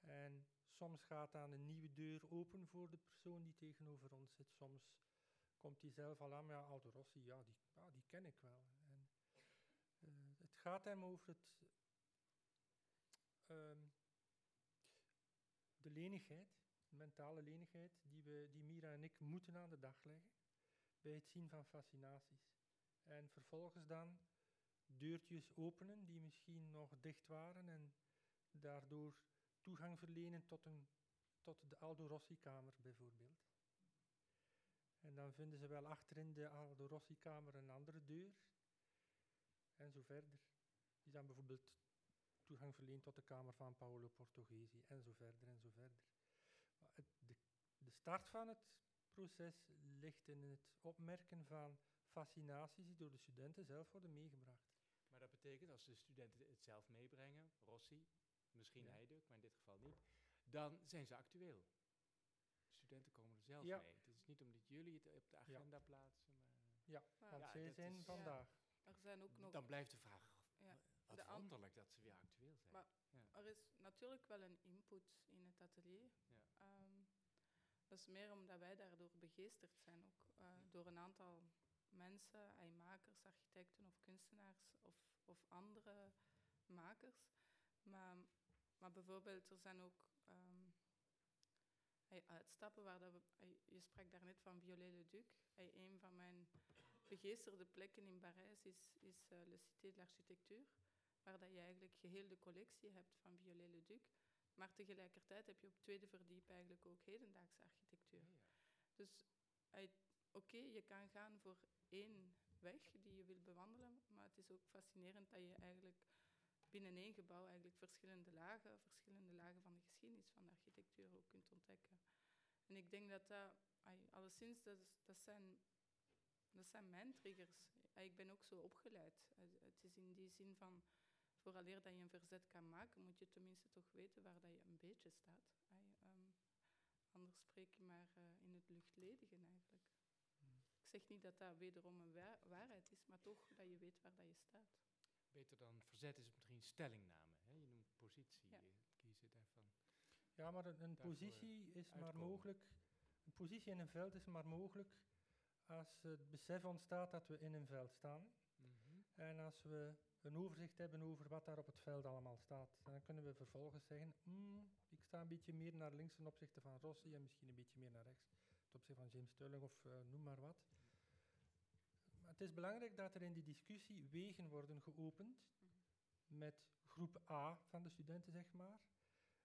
En soms gaat dan een nieuwe deur open voor de persoon die tegenover ons zit. Soms komt hij zelf al aan, ja, Aldo Rossi, ja, die, ja, die ken ik wel. En, uh, het gaat hem over het, um, de lenigheid, de mentale lenigheid, die, we, die Mira en ik moeten aan de dag leggen bij het zien van fascinaties. En vervolgens dan deurtjes openen die misschien nog dicht waren en daardoor toegang verlenen tot, een, tot de Aldo Rossi-kamer bijvoorbeeld. En dan vinden ze wel achterin de Aldo Rossi-kamer een andere deur. En zo verder. Die dan bijvoorbeeld toegang verleent tot de kamer van Paolo Portoghesi. En zo verder en zo verder. Het, de, de start van het proces ligt in het opmerken van fascinaties die door de studenten zelf worden meegebracht. Maar dat betekent als de studenten het zelf meebrengen, Rossi, misschien ja. Heiduk, maar in dit geval niet, dan zijn ze actueel. Studenten komen er zelf ja. mee. Het is niet omdat jullie het op de agenda ja. plaatsen. Maar ja, want zij zijn is, vandaag. Er zijn ook nog... Dan blijft de vraag, wat dat ze weer actueel zijn. Maar er is natuurlijk wel een input in het atelier. Um, dat is meer omdat wij daardoor begeesterd zijn, ook uh, door een aantal mensen, makers, architecten of kunstenaars of, of andere makers. Maar, maar bijvoorbeeld, er zijn ook um, hey, uitstappen waar dat we, je sprak daarnet van Viollet-le-Duc. Hey, een van mijn begeesterde plekken in Parijs is, is uh, Le Cité de l'Architecture, waar dat je eigenlijk geheel de collectie hebt van Viollet-le-Duc. Maar tegelijkertijd heb je op tweede verdiep eigenlijk ook hedendaagse architectuur. Ja, ja. Dus oké, okay, je kan gaan voor één weg die je wil bewandelen, maar het is ook fascinerend dat je eigenlijk binnen één gebouw eigenlijk verschillende lagen, verschillende lagen van de geschiedenis van de architectuur ook kunt ontdekken. En ik denk dat dat, alleszins, dat, dat, zijn, dat zijn mijn triggers. Ik ben ook zo opgeleid. Het is in die zin van, vooraleer dat je een verzet kan maken, moet je tenminste toch weten waar dat je een beetje staat. Um, anders spreek je maar uh, in het luchtledige eigenlijk. Hmm. Ik zeg niet dat dat wederom een wa waarheid is, maar toch dat je weet waar dat je staat. Beter dan verzet is misschien stellingname. Hè? Je noemt positie, ja. kiezen daarvan. Ja, maar een, een positie is maar mogelijk. Een positie in een veld is maar mogelijk als het besef ontstaat dat we in een veld staan. Mm -hmm. En als we een overzicht hebben over wat daar op het veld allemaal staat. En dan kunnen we vervolgens zeggen, mm, ik sta een beetje meer naar links ten opzichte van Rossi en misschien een beetje meer naar rechts ten opzichte van James Sterling of uh, noem maar wat. Maar het is belangrijk dat er in die discussie wegen worden geopend met groep A van de studenten, zeg maar,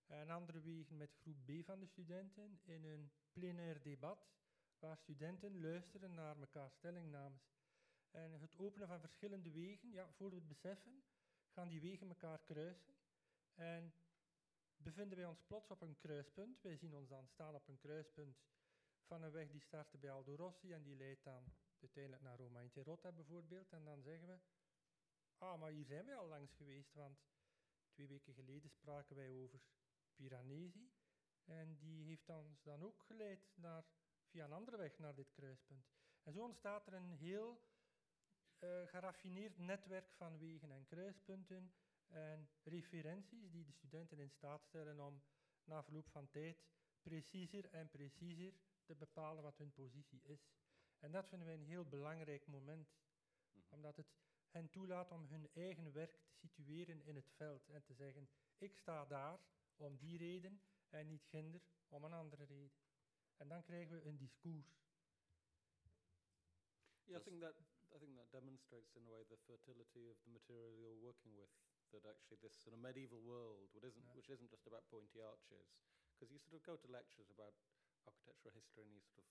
en andere wegen met groep B van de studenten in een plenair debat waar studenten luisteren naar elkaar stellingnames. En het openen van verschillende wegen, ja, voor we het beseffen, gaan die wegen elkaar kruisen. En bevinden wij ons plots op een kruispunt. Wij zien ons dan staan op een kruispunt van een weg die startte bij Aldo Rossi en die leidt dan uiteindelijk naar Roma Interrotta bijvoorbeeld. En dan zeggen we, ah, maar hier zijn wij al langs geweest, want twee weken geleden spraken wij over Piranesi. En die heeft ons dan ook geleid naar, via een andere weg naar dit kruispunt. En zo ontstaat er een heel geraffineerd netwerk van wegen en kruispunten en referenties die de studenten in staat stellen om na verloop van tijd preciezer en preciezer te bepalen wat hun positie is. En dat vinden wij een heel belangrijk moment, Mhm. omdat het hen toelaat om hun eigen werk te situeren in het veld en te zeggen, ik sta daar om die reden en niet ginder om een andere reden. En dan krijgen we een discours. Yeah, I think that I think that demonstrates in a way the fertility of the material you're working with. That actually this sort of medieval world, what isn't, Yeah. which isn't just about pointy arches, because you sort of go to lectures about architectural history and you sort of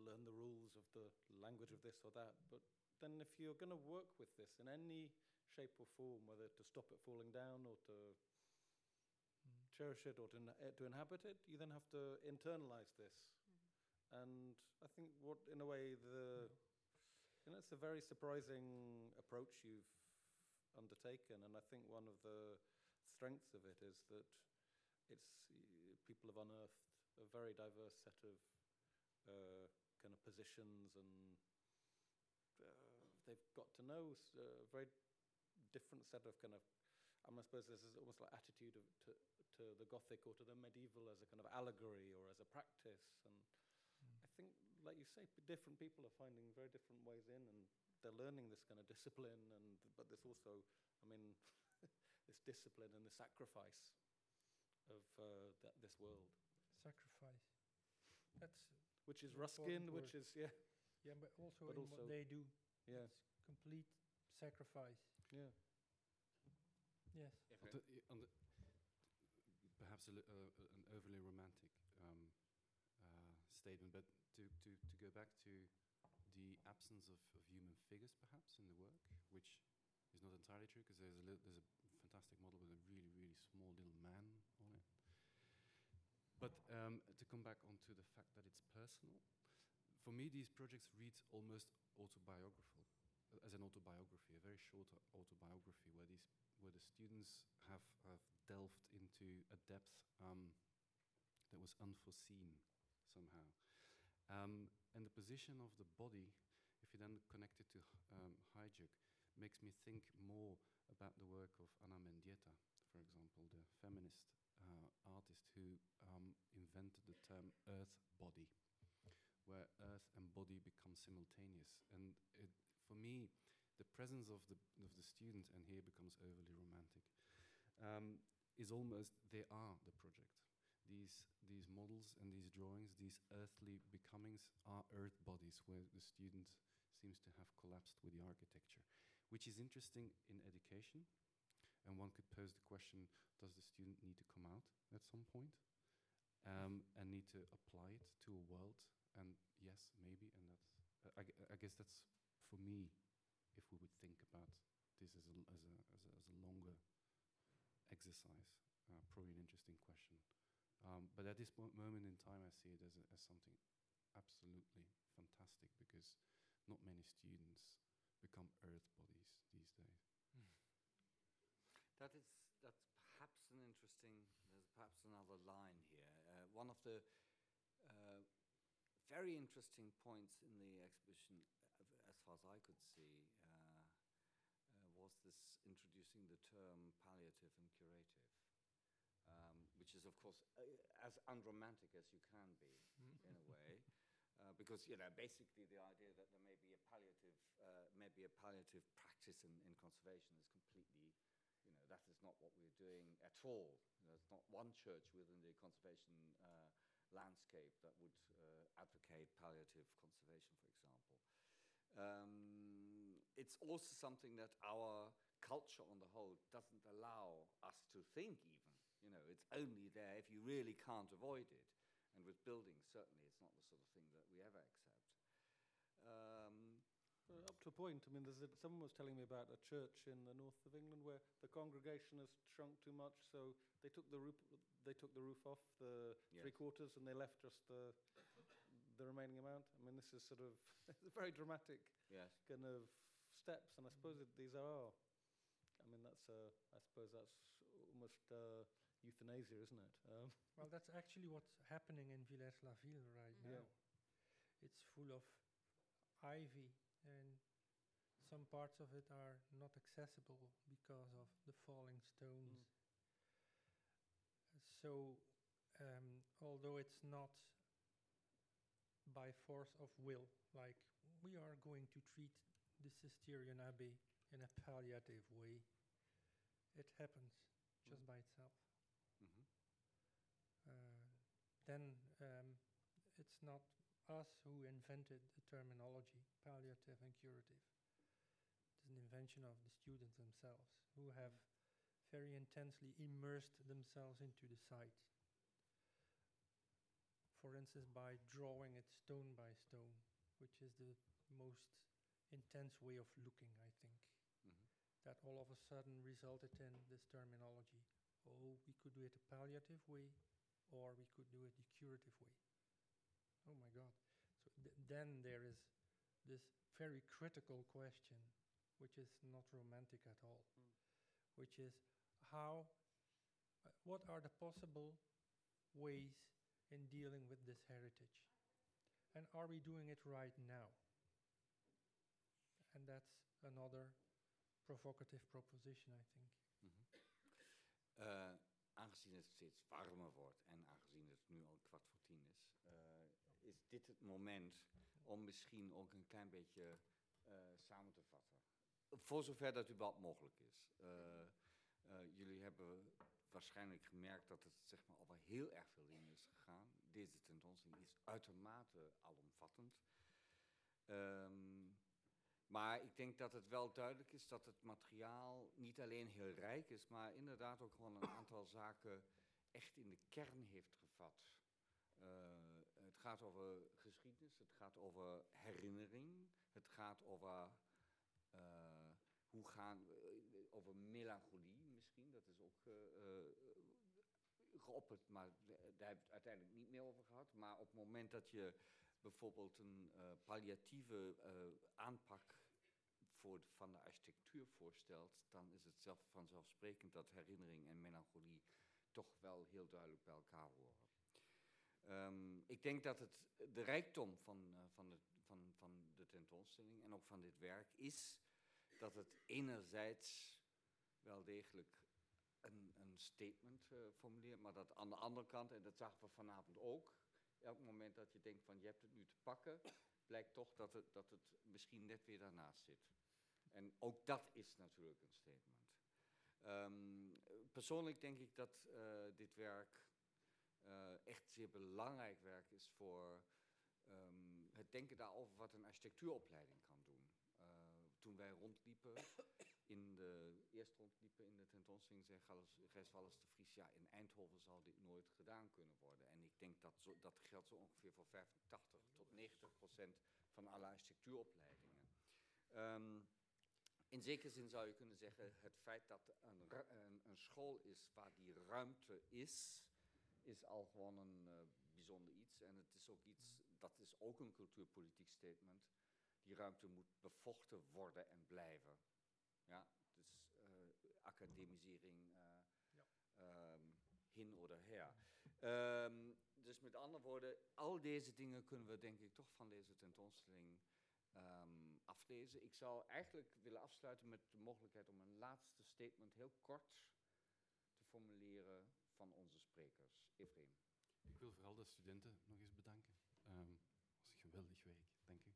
learn the rules of the language of this or that. But then if you're going to work with this in any shape or form, whether to stop it falling down or to Mm. cherish it or to, eh, to inhabit it, you then have to internalize this. And I think what, in a way, the know, it's a very surprising approach you've undertaken, and I think one of the strengths of it is that it's people have unearthed a very diverse set of uh, kind of positions, and uh, they've got to know a very different set of kind of. I, I suppose this is almost like attitude of, to to the Gothic or to the medieval as a kind of allegory or as a practice, and like you say, different people are finding very different ways in, and they're learning this kind of discipline. And but there's also, I mean, this discipline and the sacrifice of uh, that, this world, Sacrifice. That's which is Ruskin, important which is yeah, yeah, but also But in also- what they do. yeah, It's complete sacrifice. yeah. Yes. On the, on the, perhaps a, li- uh, an overly romantic statement, but to, to, to go back to the absence of, of human figures, perhaps, in the work, which is not entirely true, because there's a there's a fantastic model with a really really small little man on it. But um, to come back onto the fact that it's personal, for me these projects read almost autobiographical, as an autobiography, a very short autobiography, where these where the students have, have delved into a depth um, that was unforeseen somehow. Um, and the position of the body, if you then connect it to um, makes me think more about the work of Anna Mendieta, for example, the feminist uh, artist who um, invented the term earth body, where earth and body become simultaneous. And it, for me, the presence of the of the student, and here becomes overly romantic, um, is almost they are the project. These these models and these drawings, these earthly becomings, are earth bodies where the student seems to have collapsed with the architecture, which is interesting in education. And one could pose the question: Does the student need to come out at some point um, and need to apply it to a world? And yes, maybe, and that's. Uh, I, I guess that's for me if we would think about this as a, as a, as a, as a longer exercise, uh, probably an interesting question. Um, but at this mo- moment in time, I see it as, a, as something absolutely fantastic because not many students become earth bodies these days. That is that's perhaps an interesting. There's perhaps another line here. Uh, one of the uh, very interesting points in the exhibition, as far as I could see, uh, uh, was this introducing the term palliative and curative, which is of course uh, as unromantic as you can be in a way. Uh, because you know, basically, the idea that there may be a palliative, uh, maybe a palliative practice in, in conservation is completely you know, that is not what we're doing at all. There's not one church within the conservation uh, landscape that would uh, advocate palliative conservation, for example. Um, it's also something that our culture on the whole doesn't allow us to think. You know, it's only there if you really can't avoid it. And with buildings, certainly it's not the sort of thing that we ever accept. Um, up to a point. I mean, there's a, someone was telling me about a church in the north of England where the congregation has shrunk too much, so they took the roof, they took the roof off the three quarters, and they left just the the remaining amount. I mean, this is sort of a very dramatic yes. kind of steps, and I suppose that these are. I mean, that's uh, I suppose that's almost uh, euthanasia, isn't it? Um, Well, that's actually what's happening in Villers-la-Ville right Yeah. now. It's full of ivy, and some parts of it are not accessible because of the falling stones. So, um, although it's not by force of will, like we are going to treat the Cistercian Abbey in a palliative way, it happens just by itself hmm uh, then um, it's not us who invented the terminology palliative and curative. It's an invention of the students themselves who have very intensely immersed themselves into the site. For instance, by drawing it stone by stone, which is the most intense way of looking, I think. Mhm. That all of a sudden resulted in this terminology. Oh, we could do it a palliative way, or we could do it the curative way. Oh my God. So th- then there is this very critical question, which is not romantic at all, which is how, uh, what are the possible ways in dealing with this heritage? And are we doing it right now? And that's another provocative proposition, I think. Eh, aangezien het steeds warmer wordt en aangezien het nu al kwart voor tien is, eh, is dit het moment om misschien ook een klein beetje eh, samen te vatten. Voor zover dat überhaupt mogelijk is. Eh, jullie hebben waarschijnlijk gemerkt dat het zeg maar, over heel erg veel dingen is gegaan. Deze tentoonstelling is uitermate alomvattend. Ehm, maar ik denk dat het wel duidelijk is dat het materiaal niet alleen heel rijk is, maar inderdaad ook gewoon een aantal zaken echt in de kern heeft gevat. Eh, het gaat over geschiedenis, het gaat over herinnering, het gaat over eh, hoe gaan we- over melancholie misschien, dat is ook eh, eh, geopperd, maar daar hebben we het uiteindelijk niet meer over gehad. Maar op het moment dat je bijvoorbeeld een eh, palliatieve eh, aanpak voor van de architectuur voorstelt, dan is het zelf vanzelfsprekend dat herinnering en melancholie toch wel heel duidelijk bij elkaar horen. Ehm, ik denk dat het de rijkdom van, eh, van, de, van, van de tentoonstelling en ook van dit werk is dat het enerzijds wel degelijk een, een statement formuleert, maar dat aan de andere kant, en dat zagen we vanavond ook, elk moment dat je denkt van je hebt het nu te pakken, blijkt toch dat het, dat het misschien net weer daarnaast zit. En ook dat is natuurlijk een statement. Ehm, persoonlijk denk ik dat eh, dit werk eh, echt zeer belangrijk werk is voor ehm, het denken daarover wat een architectuuropleiding kan toen wij rondliepen, in de, eerst rondliepen in de tentoonstelling, zei Gijs Wallis de Vries, ja, in Eindhoven zal dit nooit gedaan kunnen worden. En ik denk dat zo, dat geldt zo ongeveer voor 85 tot 90 procent van alle architectuuropleidingen. Ehm, in zekere zin zou je kunnen zeggen, het feit dat een, een school is waar die ruimte is, is al gewoon een eh, bijzonder iets. En het is ook iets, dat is ook een cultuurpolitiek statement. Die ruimte moet bevochten worden en blijven. Ja, dus eh, academisering eh, ehm, hin of her. Ehm, dus met andere woorden, al deze dingen kunnen we denk ik toch van deze tentoonstelling ehm, aflezen. Ik zou eigenlijk willen afsluiten met de mogelijkheid om een laatste statement heel kort te formuleren van onze sprekers. Efraim. Ik wil vooral de studenten nog eens bedanken. Ehm het was een geweldig week, dank u.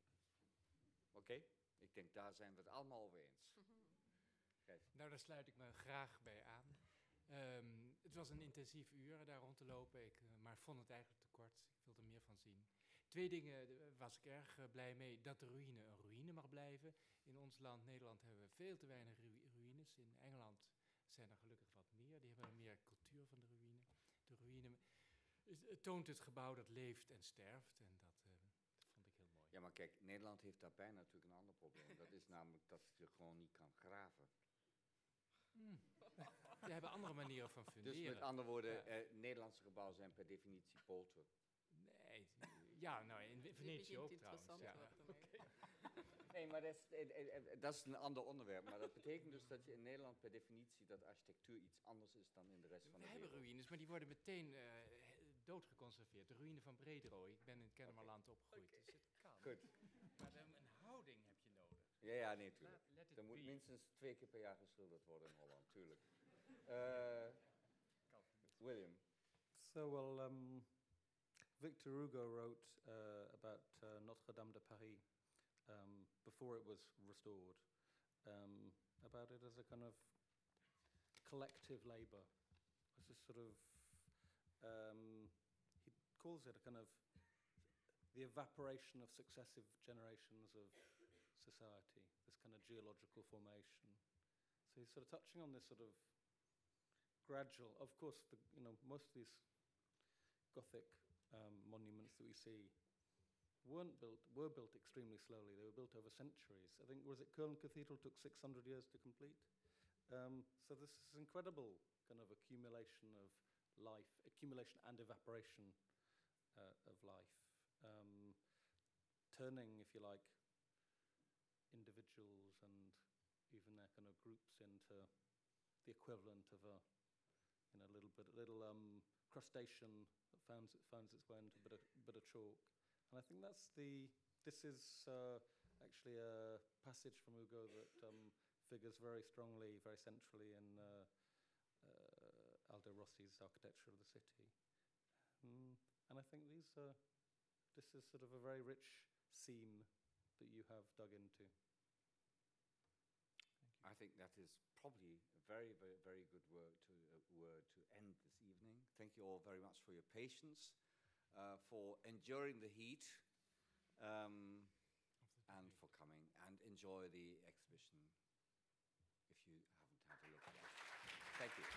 Oké, ik denk daar zijn we het allemaal over eens. Gijs. Nou, daar sluit ik me graag bij aan. Ehm, het was een intensief uur daar rond te lopen, ik, eh, maar vond het eigenlijk te kort. Ik wilde er meer van zien. Twee dingen eh, was ik erg eh, blij mee. Dat de ruïne een ruïne mag blijven. In ons land, Nederland, hebben we veel te weinig ru- ruïnes. In Engeland zijn er gelukkig wat meer. Die hebben meer cultuur van de ruïne. De ruïne is- toont het gebouw dat leeft en sterft. En dat, eh, dat vond ik heel mooi. Ja, maar kijk, Nederland heeft daarbij natuurlijk een ander probleem. Dat is namelijk dat je gewoon niet kan graven. We hebben andere manieren van Dus funderen. met andere woorden, Ja. eh, Nederlandse gebouwen zijn per definitie poten. Nee, ja, nou in Venetië ook trouwens. Ja. Nee, maar dat is, eh, eh, eh, dat is een ander onderwerp. Maar dat betekent dus dat je in Nederland per definitie dat architectuur iets anders is dan in de rest van We de hebben wereld. ruïnes, maar die worden meteen eh, doodgeconserveerd. De ruïne van Brederooi. Ik ben in Kennemerland opgegroeid, dus het kan. Goed. Maar dan een houding heb je nodig. Ja, ja, nee, tuurlijk. Laat, let it Er moet be. minstens twee keer per jaar geschilderd worden in Holland, tuurlijk. Eh, William. So, well, um, Victor Hugo wrote uh, about uh, Notre Dame de Paris um, before it was restored, um, about it as a kind of collective labor. As a sort of, um, calls it a kind of the evaporation of successive generations of society, this kind of geological formation. So he's sort of touching on this sort of gradual. Of course, the, you know most of these Gothic um, monuments that we see weren't built were built extremely slowly. They were built over centuries. I think was it Köln Cathedral took 600 years to complete. Um, so this is incredible kind of accumulation of life, accumulation and evaporation uh, of life, um, turning, if you like, individuals and even their kind of groups into the equivalent of a you know little bit a little um, crustacean that finds finds its way into a bit of, bit of chalk. And I think that's the this is uh, actually a passage from Ugo that um, figures very strongly, very centrally in uh, uh, Aldo Rossi's architecture of the city. Mm, and I think these are, this is sort of a very rich seam that you have dug into. I think that is probably a very, very, very good word to, uh, word to end this evening. Thank you all very much for your patience, uh, for enduring the heat, um, the and for coming and enjoy the exhibition if you haven't had a look at it. Thank you.